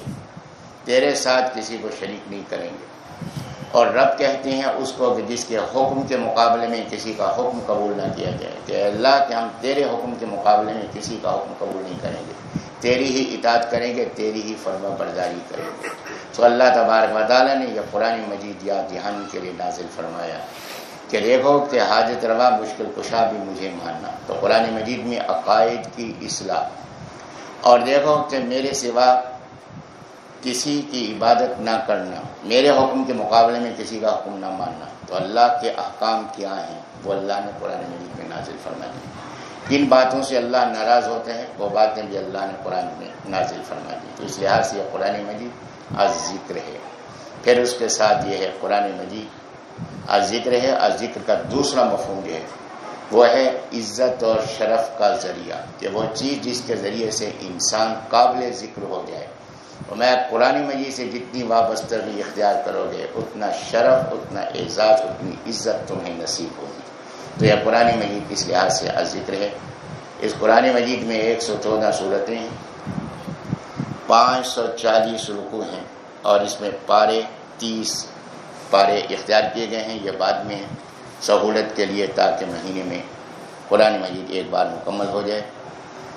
تیرے ساتھ کسی کو شریک نہیں کریں گے۔ اور رب کہتے ہیں اس کو کہ جس کے حکم کے مقابلے میں کسی کا حکم قبول نہ کیا جائے۔ کہ اللہ کہ ہم تیرے حکم کے مقابلے میں کسی کا حکم قبول نہیں کریں گے۔ تیری ہی اطاعت کریں گے، تیری ہی فرما برداری کریں گے۔ تو اللہ تبارک و تعالیٰ نے یہ قرآن مجید یا دہانی کے لیے نازل فرمایا۔ کہ دیکھو کہ حاجت روا مشکل کشا بھی مجھے ماننا۔ تو قرآن مجید میں عقائد کی اصلاح۔ اور دیکھو کہ میرے سوا کسی کی عبادت نہ کرنا، میرے حکم کے مقابلے میں کسی کا حکم نہ ماننا۔ تو اللہ کے احکام کیا ہیں؟ وہ اللہ نے قرآن مجید میں نازل فرما دی کن باتوں سے اللہ ناراض ہوتے ہیں، وہ باتیں بھی اللہ نے قرآن میں نازل فرما دی تو اس لحاظ سے یہ قرآن مجید آج ذکر ہے۔ پھر اس کے ساتھ یہ ہے قرآن مجید۔ ذکر ہے ذکر کا دوسرا مفہوم جو ہے۔ وہ ہے عزت اور شرف کا ذریعہ۔ کہ وہ چیز جس کے ذریعے سے انسان قابل ذکر ہو جائے۔ اور میں قرآن مجید سے جتنی وابستگی اختیار کرو گے، اتنا شرف، اتنا اعزاز، اتنی عزت تمہیں نصیب ہوگی۔ تو یہ قرآن مجید کس لحاظ سے ذکر ہے۔ اس قرآن مجید میں ایک سو چودہ صورتیں ہیں۔ پانچ سو چالیس رکو ہیں۔ اور اس میں پارے تیس پارے اختیار کیے گئے ہیں، یہ بعد میں سہولت کے لیے تاکہ مہینے میں قرآن مجید ایک بار مکمل ہو جائے۔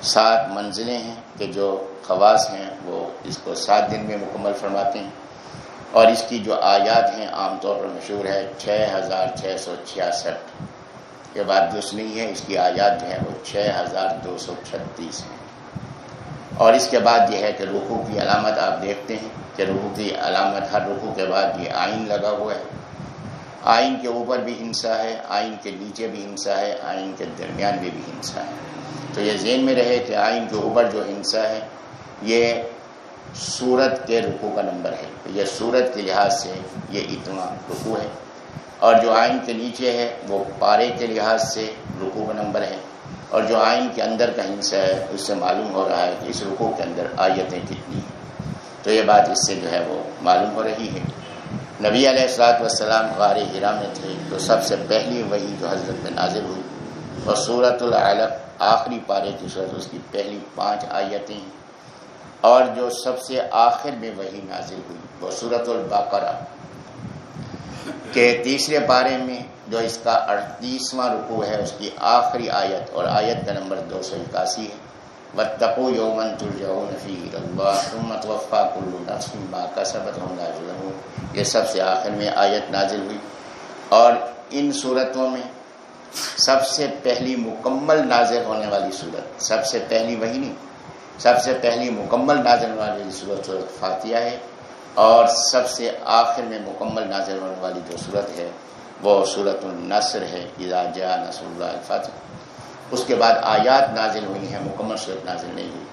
سات منزلیں ہیں کہ جو خواص ہیں، وہ اس کو سات دن میں مکمل فرماتے ہیں۔ اور اس کی جو آیات ہیں، عام طور پر مشہور ہے، چھ ہزار چھ سو چھیاسٹھ۔ یہ بات درست نہیں ہے، اس کی آیات جو ہے وہ چھ ہزار دو سو چھتیس ہیں۔ اور اس کے بعد یہ ہے کہ رخو کی علامت آپ دیکھتے ہیں کہ رخو کی علامت ہر رخو کے بعد یہ آئین لگا ہوا ہے۔ آئین کے اوپر بھی ہنسا ہے، آئین کے نیچے بھی ہنسا ہے، آئین کے درمیان میں بھی ہنسا ہے۔ تو یہ ذہن میں رہے کہ آئین کے اوپر جو ہنسا ہے، یہ سورت کے رخو کا نمبر ہے۔ یہ سورت کے لحاظ سے یہ اتنا رخو ہے۔ اور جو آئین کے نیچے ہے، وہ پارے کے لحاظ سے رخو کا نمبر ہے۔ اور جو آئین کے اندر کا ہنسا ہے، اس سے معلوم ہو رہا ہے کہ اس رکوع کے اندر آیتیں کتنی ہیں۔ تو یہ بات اس سے جو ہے وہ معلوم ہو رہی ہے۔ نبی علیہ السلاط والسلام غار ہرا میں تھے، تو سب سے پہلی وہی جو حضرت میں نازل ہوئی۔ اور صورت العلق آخری پارے کی صورت اس کی پہلی پانچ آیتیں۔ اور جو سب سے آخر میں وہی نازل ہوئی، وہ صورت البقرہ۔ کہ تیسرے بارے میں جو اس کا اڑتیسواں رکو ہے، اس کی آخری آیت، اور آیت کا نمبر دو سو اکاسی ہے۔ بتقو یومن وفا کلو نسم با کا سبت ہوں یہ سب سے آخر میں آیت نازل ہوئی۔ اور ان صورتوں میں سب سے پہلی مکمل نازل ہونے والی صورت، سب سے پہلی وہی نہیں، سب سے پہلی مکمل نازل ہونے والی صورت صورت فاتحہ ہے۔ اور سب سے آخر میں مکمل نازل ہونے والی جو صورت ہے، وہ صورت النصر ہے جا نصر اللہ الفاتح اس کے بعد آیات نازل ہوئی ہیں، مکمل صورت نازل نہیں ہوئی۔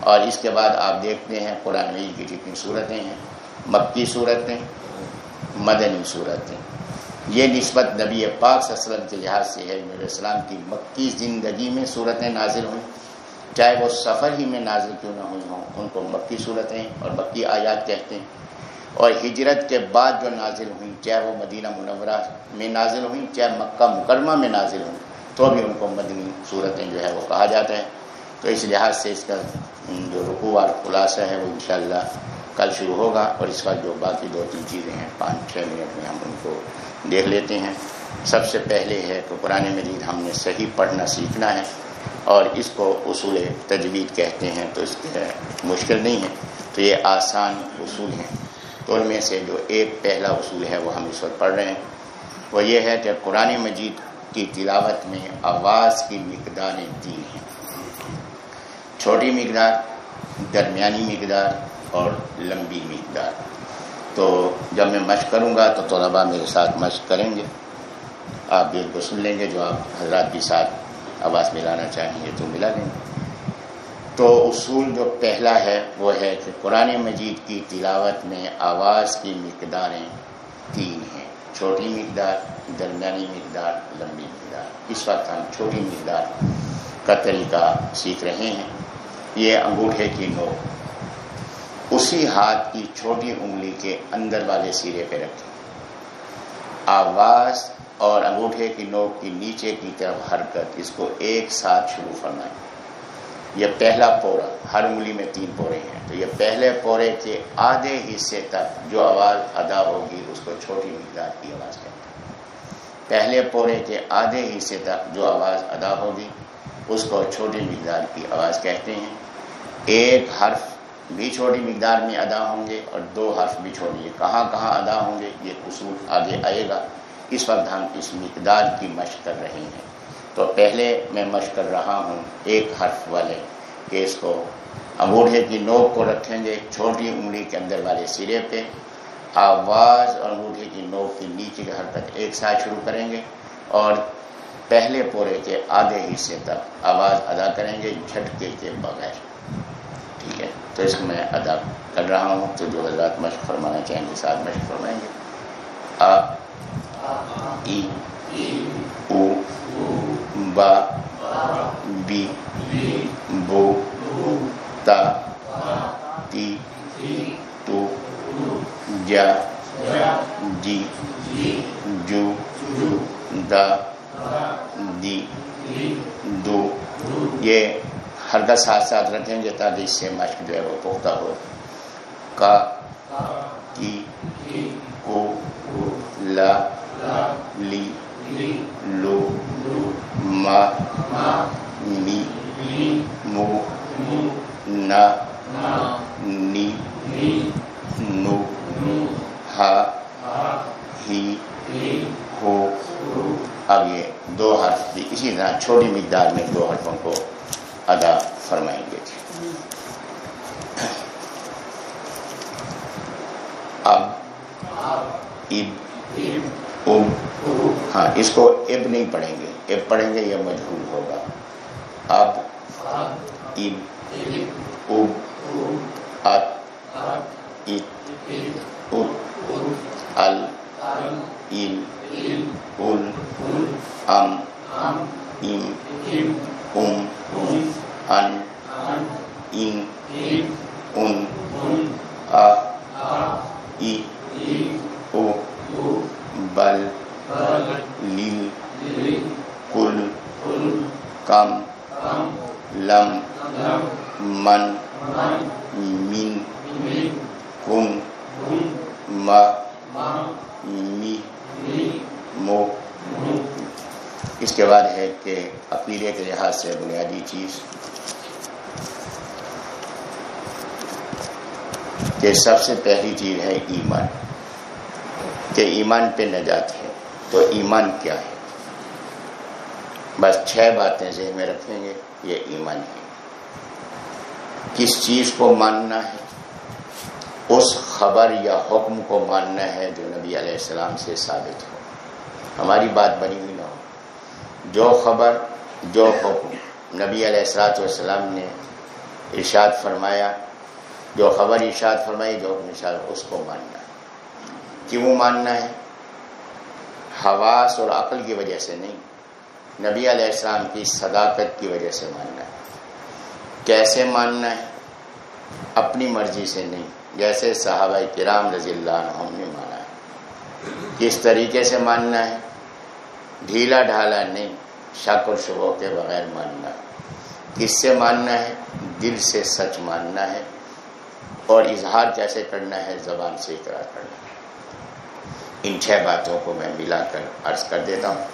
اور اس کے بعد آپ دیکھتے ہیں، قرآن مجید کی جتنی صورتیں ہیں، مکی صورتیں، مدنی صورتیں۔ یہ نسبت نبی پاک صلی اللہ علیہ وسلم کے لحاظ سے ہے میرے السلام کی مکی زندگی میں صورتیں نازل ہوئیں۔ چاہے وہ سفر ہی میں نازل کیوں نہ ہوئی ہوں، ان کو مکی صورتیں اور مکی آیات کہتے ہیں۔ اور ہجرت کے بعد جو نازل ہوئیں، چاہے وہ مدینہ منورہ میں نازل ہوئیں، چاہے مکہ مکرمہ میں نازل ہوئیں، تو بھی ان کو مدنی صورتیں جو ہے وہ کہا جاتا ہے۔ تو اس لحاظ سے اس کا جو رکوع اور خلاصہ ہے وہ انشاءاللہ کل شروع ہوگا اور اس کا جو باقی دو تین چیزیں ہیں، پانچ چھ منٹ میں ہم ان کو دیکھ لیتے ہیں۔ سب سے پہلے ہے کہ قرآن مجید ہم نے صحیح پڑھنا سیکھنا ہے اور اس کو اصول تجوید کہتے ہیں، تو اس کے مشکل نہیں ہے۔ تو یہ آسان اصول ہیں۔ تو ان میں سے جو ایک پہلا اصول ہے وہ ہم اس وقت پڑھ رہے ہیں۔ وہ یہ ہے کہ قرآن مجید کی تلاوت میں آواز کی مقداریں تین ہیں چھوٹی مقدار، درمیانی مقدار اور لمبی مقدار۔ تو جب میں مشق کروں گا تو طلباء میرے ساتھ مشق کریں گے۔ آپ بھی ان کو سن لیں گے جو آپ حضرات بھی ساتھ آواز ملانا چاہیں گے تو ملا لیں گے۔ تو اصول جو پہلا ہے وہ ہے کہ قرآن مجید کی تلاوت میں آواز کی مقداریں تین ہیں۔ چھوٹی مقدار، درمیانی مقدار، لمبی مقدار۔ اس وقت ہم چھوٹی مقدار کا طریقہ سیکھ رہے ہیں۔ یہ انگوٹھے کی نوک اسی ہاتھ کی چھوٹی انگلی کے اندر والے سیرے پہ رکھیں۔ آواز اور انگوٹھے کی نوک کی نیچے کی طرف حرکت، اس کو ایک ساتھ شروع فرمائیں۔ یہ پہلا پورا، ہر انگلی میں تین پورے ہیں۔ تو یہ پہلے پورے کے آدھے حصے تک جو آواز ادا ہوگی، اس کو چھوٹی مقدار کی آواز کہتے ہیں۔ پہلے پورے کے آدھے حصے تک جو آواز ادا ہوگی، اس کو چھوٹی مقدار کی آواز کہتے ہیں۔ ایک حرف بھی چھوٹی مقدار میں ادا ہوں گے اور دو حرف بھی چھوڑیے کہاں کہاں ادا ہوں گے، یہ اصول آگے آئے گا۔ اس وقت ہم اس مقدار کی مشق کر رہے ہیں۔ تو پہلے میں مشق کر رہا ہوں ایک حرف والے کہ اس کو انگوٹھے کی نوک کو رکھیں گے چھوٹی انگلی کے اندر والے سرے پہ آواز اور انگوٹھے کی نوک کی نیچے کی حرکت ایک ساتھ شروع کریں گے اور پہلے پورے کے آدھے حصے تک آواز ادا کریں گے جھٹکے کے بغیر ٹھیک ہے تو اس کو میں ادا کر رہا ہوں تو جو حضرات مشق فرمانا چاہیں گے ساتھ مشق فرمائیں گے آ ای او با بی بو تا تی تو جا جی جو دا دی دو یہ حرکت ساتھ ساتھ رکھیں گے تاکہ اس سے مشق جو ہے وہ پختہ ہو کا کی کو لا لی لو ما می مو نا نی نو ہا ہی ہو۔ اب یہ دو حرف اسی طرح چھوٹی مقدار میں دو حرفوں کو ادا فرمائیں گے۔ اب اب ہاں اس کو اب نہیں پڑھیں گے۔ اب پڑھیں گے یہ مجبور ہوگا۔ اب اب اب ال ال، ام ان ان ان ا ای او بل لیل کل کم لم من من کم م می منہ اس کے بعد ہے کہ عقیدے کے لحاظ سے بنیادی چیز کہ سب سے پہلی چیز ہے ایمان، کہ ایمان پہ نجات ہے۔ تو ایمان کیا ہے؟ بس چھ باتیں ذہن میں رکھیں گے، یہ ایمان ہے۔ کس چیز کو ماننا ہے؟ اس خبر یا حکم کو ماننا ہے جو نبی علیہ السلام سے ثابت ہو۔ ہماری بات بنی ہوئی نہ ہو۔ جو خبر، جو حکم نبی علیہ السلاۃ والسلام نے ارشاد فرمایا جو خبر ارشاد فرمائی، جو حکم ارشاد اس کو ماننا ہے۔ کیوں ماننا ہے؟ حواس اور عقل کی وجہ سے نہیں۔ نبی علیہ السلام کی صداقت کی وجہ سے ماننا ہے۔ کیسے ماننا ہے؟ اپنی مرضی سے نہیں۔ جیسے صحابہ کرام رضی اللہ عنہ نے مانا ہے۔ کس طریقے سے ماننا ہے؟ ڈھیلا ڈھالا نہیں، شک اور شبوں کے بغیر ماننا۔ کس سے ماننا ہے؟ دل سے سچ ماننا ہے۔ اور اظہار کیسے کرنا ہے، زبان سے اقرار کرنا ہے۔ ان چھ باتوں کو میں ملا کر عرض کر دیتا ہوں۔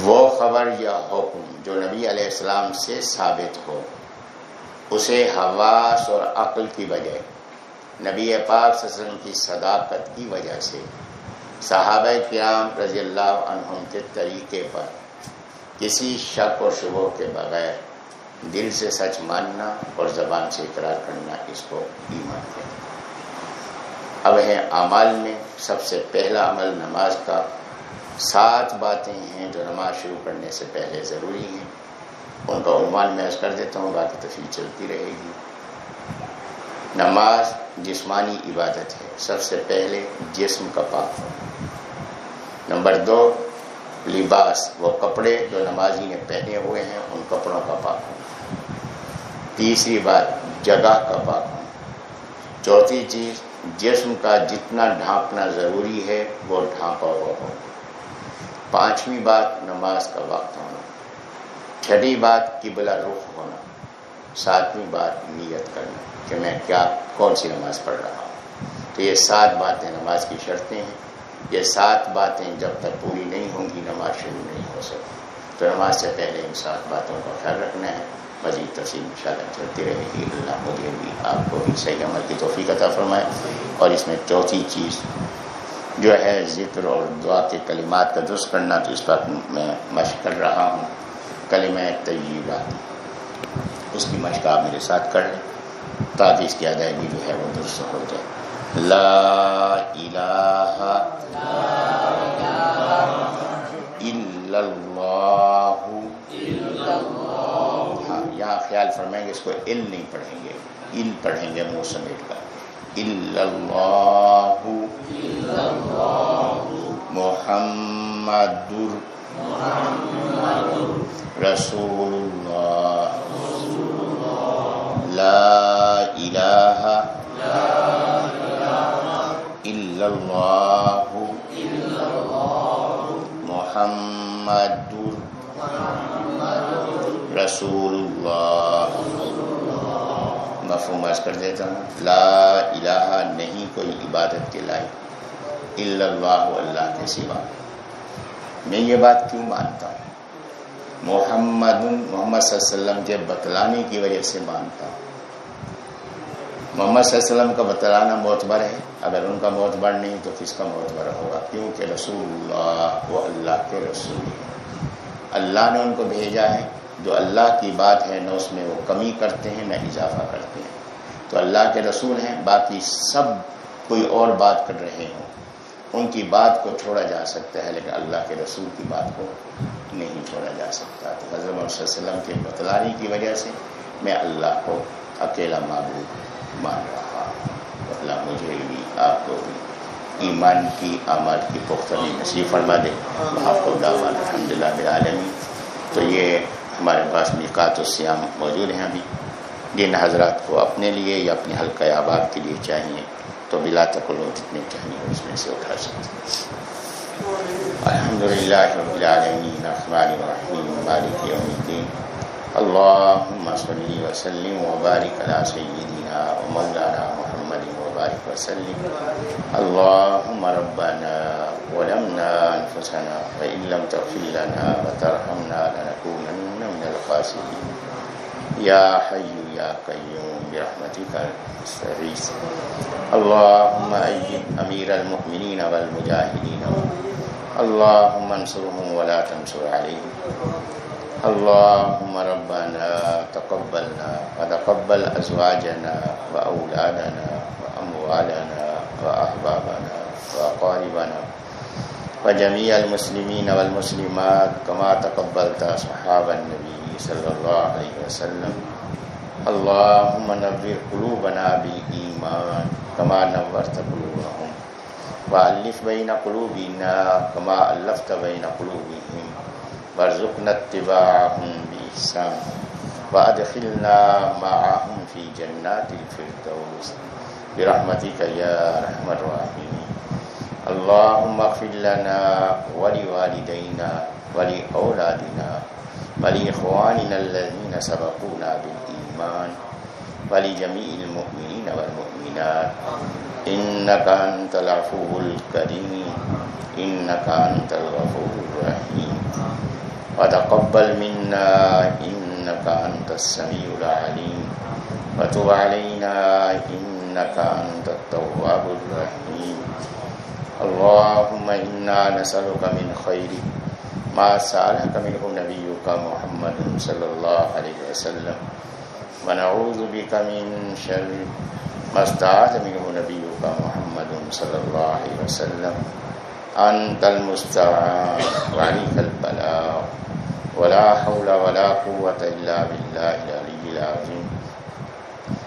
وہ خبر یا حکم جو نبی علیہ السلام سے ثابت ہو، اسے حواس اور عقل کی وجہ نبی پاک صلی اللہ علیہ وسلم کی صداقت کی وجہ سے، صحابہ کرام رضی اللہ عنہم کے طریقے پر کسی شک و شبوں کے بغیر دل سے سچ ماننا اور زبان سے اقرار کرنا اس کو ایمان کہتے اب ہے اعمال میں سب سے پہلا عمل نماز کا۔ سات باتیں ہیں جو نماز شروع کرنے سے پہلے ضروری ہیں۔ ان کا عنوان میں کر دیتا ہوں باقی تفریح چلتی رہے گی۔ نماز جسمانی عبادت ہے، سب سے پہلے جسم کا پاک۔ ہو نمبر دو، لباس۔ وہ کپڑے جو نمازی نے پہنے ہوئے ہیں، ان کپڑوں کا پاک۔ ہو تیسری بات جگہ کا پاک ہو چوتھی چیز، جسم کا جتنا ڈھانپنا ضروری ہے، وہ ڈھانپا ہوا ہو۔ پانچویں بات، نماز کا وقت ہونا۔ چھٹی بات، قبلہ رخ ہونا۔ ساتویں بات، نیت کرنا کہ میں کیا، کون سی نماز پڑھ رہا ہوں۔ تو یہ سات باتیں نماز کی شرطیں ہیں۔ یہ سات باتیں جب تک پوری نہیں ہوں گی، نماز شروع نہیں ہو سکتی۔ تو نماز سے پہلے ان سات باتوں کا خیال رکھنا ہے۔ مزید تفصیل ان شاء اللہ چلتی رہے گی اللہ مجھے بھی آپ کو بھی صحیح عمل کی توفیق عطا فرمائے اور اس میں چوتھی چیز جو ہے ذکر اور دعا کے کلمات کا درست کرنا تو اس وقت میں مشق کر رہا ہوں کلمہ طیبہ اس کی مشق آپ میرے ساتھ کر لیں تاکہ اس کی ادائیگی جو ہے وہ درست ہو جائے لا الہ الا اللہ ہاں، یہاں خیال فرمائیں گے اس کو ال نہیں پڑھیں گے ال پڑھیں گے منہ سمیٹ کا۔ اللہ محمد رسول اللہ لا الہ الا اللہ محمد رسول اللہ۔ مفہوم کر دیتا ہوں، لا الہ نہیں کوئی عبادت کے لائق، الا اللہ اللہ کے سوا۔ میں یہ بات کیوں مانتا ہوں؟ محمد محمد صلی اللہ علیہ وسلم کے بتلانے کی وجہ سے مانتا ہوں۔ محمد صلی اللہ علیہ وسلم کا بتلانا معتبر ہے، اگر ان کا معتبر نہیں تو کس کا معتبر ہوگا؟ کیونکہ رسول اللہ وہ اللہ کے رسول ہیں۔ اللہ نے ان کو بھیجا ہے جو اللہ کی بات ہے نہ اس میں وہ کمی کرتے ہیں نہ اضافہ کرتے ہیں۔ تو اللہ کے رسول ہیں باقی سب کوئی اور بات کر رہے ہوں۔ ان کی بات کو چھوڑا جا سکتا ہے لیکن اللہ کے رسول کی بات کو نہیں چھوڑا جا سکتا۔ تو حضرت علیہ وسلم کے بتلانے کی وجہ سے میں اللہ کو اکیلا معبود مان رہا اللہ مجھے بھی آپ کو بھی ایمان کی آماد کی پختنی نصیب فرما دے۔ آپ کو دعوان الحمد للہ تو یہ ہمارے پاس میقات و سیام موجود ہیں ابھی۔ جن حضرات کو اپنے لیے یا اپنے حلقہ آباد کے لیے چاہیے، تو بلا تکلو جتنے چاہیے اس میں سے اٹھا سکتے الحمد للہ رب العالمین الرحمن الرحیم مالک یوم الدین۔ اللهم صل وسلم وبارك على سيدنا ومولانا محمد وبارك وسلم. اللهم ربنا ولمنا أنفسنا فإن لم تغفر لنا وترحمنا لنكونن من الخاسرين. يا حي يا قيوم برحمتك استغيث. اللهم أيد أمير المؤمنين والمجاهدين. اللهم انصرهم ولا تنصر عليهم. اللهم ربنا تقبلنا وتقبل أزواجنا وأولادنا وأموالنا وأحبابنا وأقاربنا وجميع المسلمين والمسلمات كما تقبلت صحاب النبي صلى الله عليه وسلم. اللهم نبر قلوبنا بالإيمان كما نورت قلوبهم. وألف بين قلوبنا كما ألفت بين قلوبهم. وارزقنا اتباعهم بإحسان وأدخلنا معهم في جنات الفردوس. برحمتك يا رحم الراحمين. اللهم اغفر لنا ولوالدينا ولأولادنا ولإخواننا الذين سبقونا بالإيمان ولجميع المؤمنين والمؤمنات. إنك أنت العفو الكريم. إنك أنت الغفور الرحيم. وتقبل منا إنك أنت السميع العليم. وتب علينا إنك أنت التواب الرحيم. اللهم إنا نسألك من خير ما سألك منه نبيك محمد صلى الله عليه وسلم. ونعوذ بك من شر ما استعاذ منه نبيك محمد صلى الله عليه وسلم. أنت المستعان. وعليك البلاغ ولا حول ولا قوة إلا بالله العلي العظيم.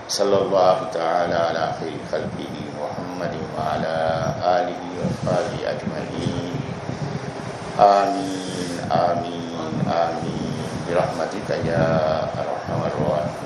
صلى الله تعالى على خير خلقه محمد وعلى آله وصحبه أجمعين. آمين آمين آمين. برحمتك يا أرحم الراحمين.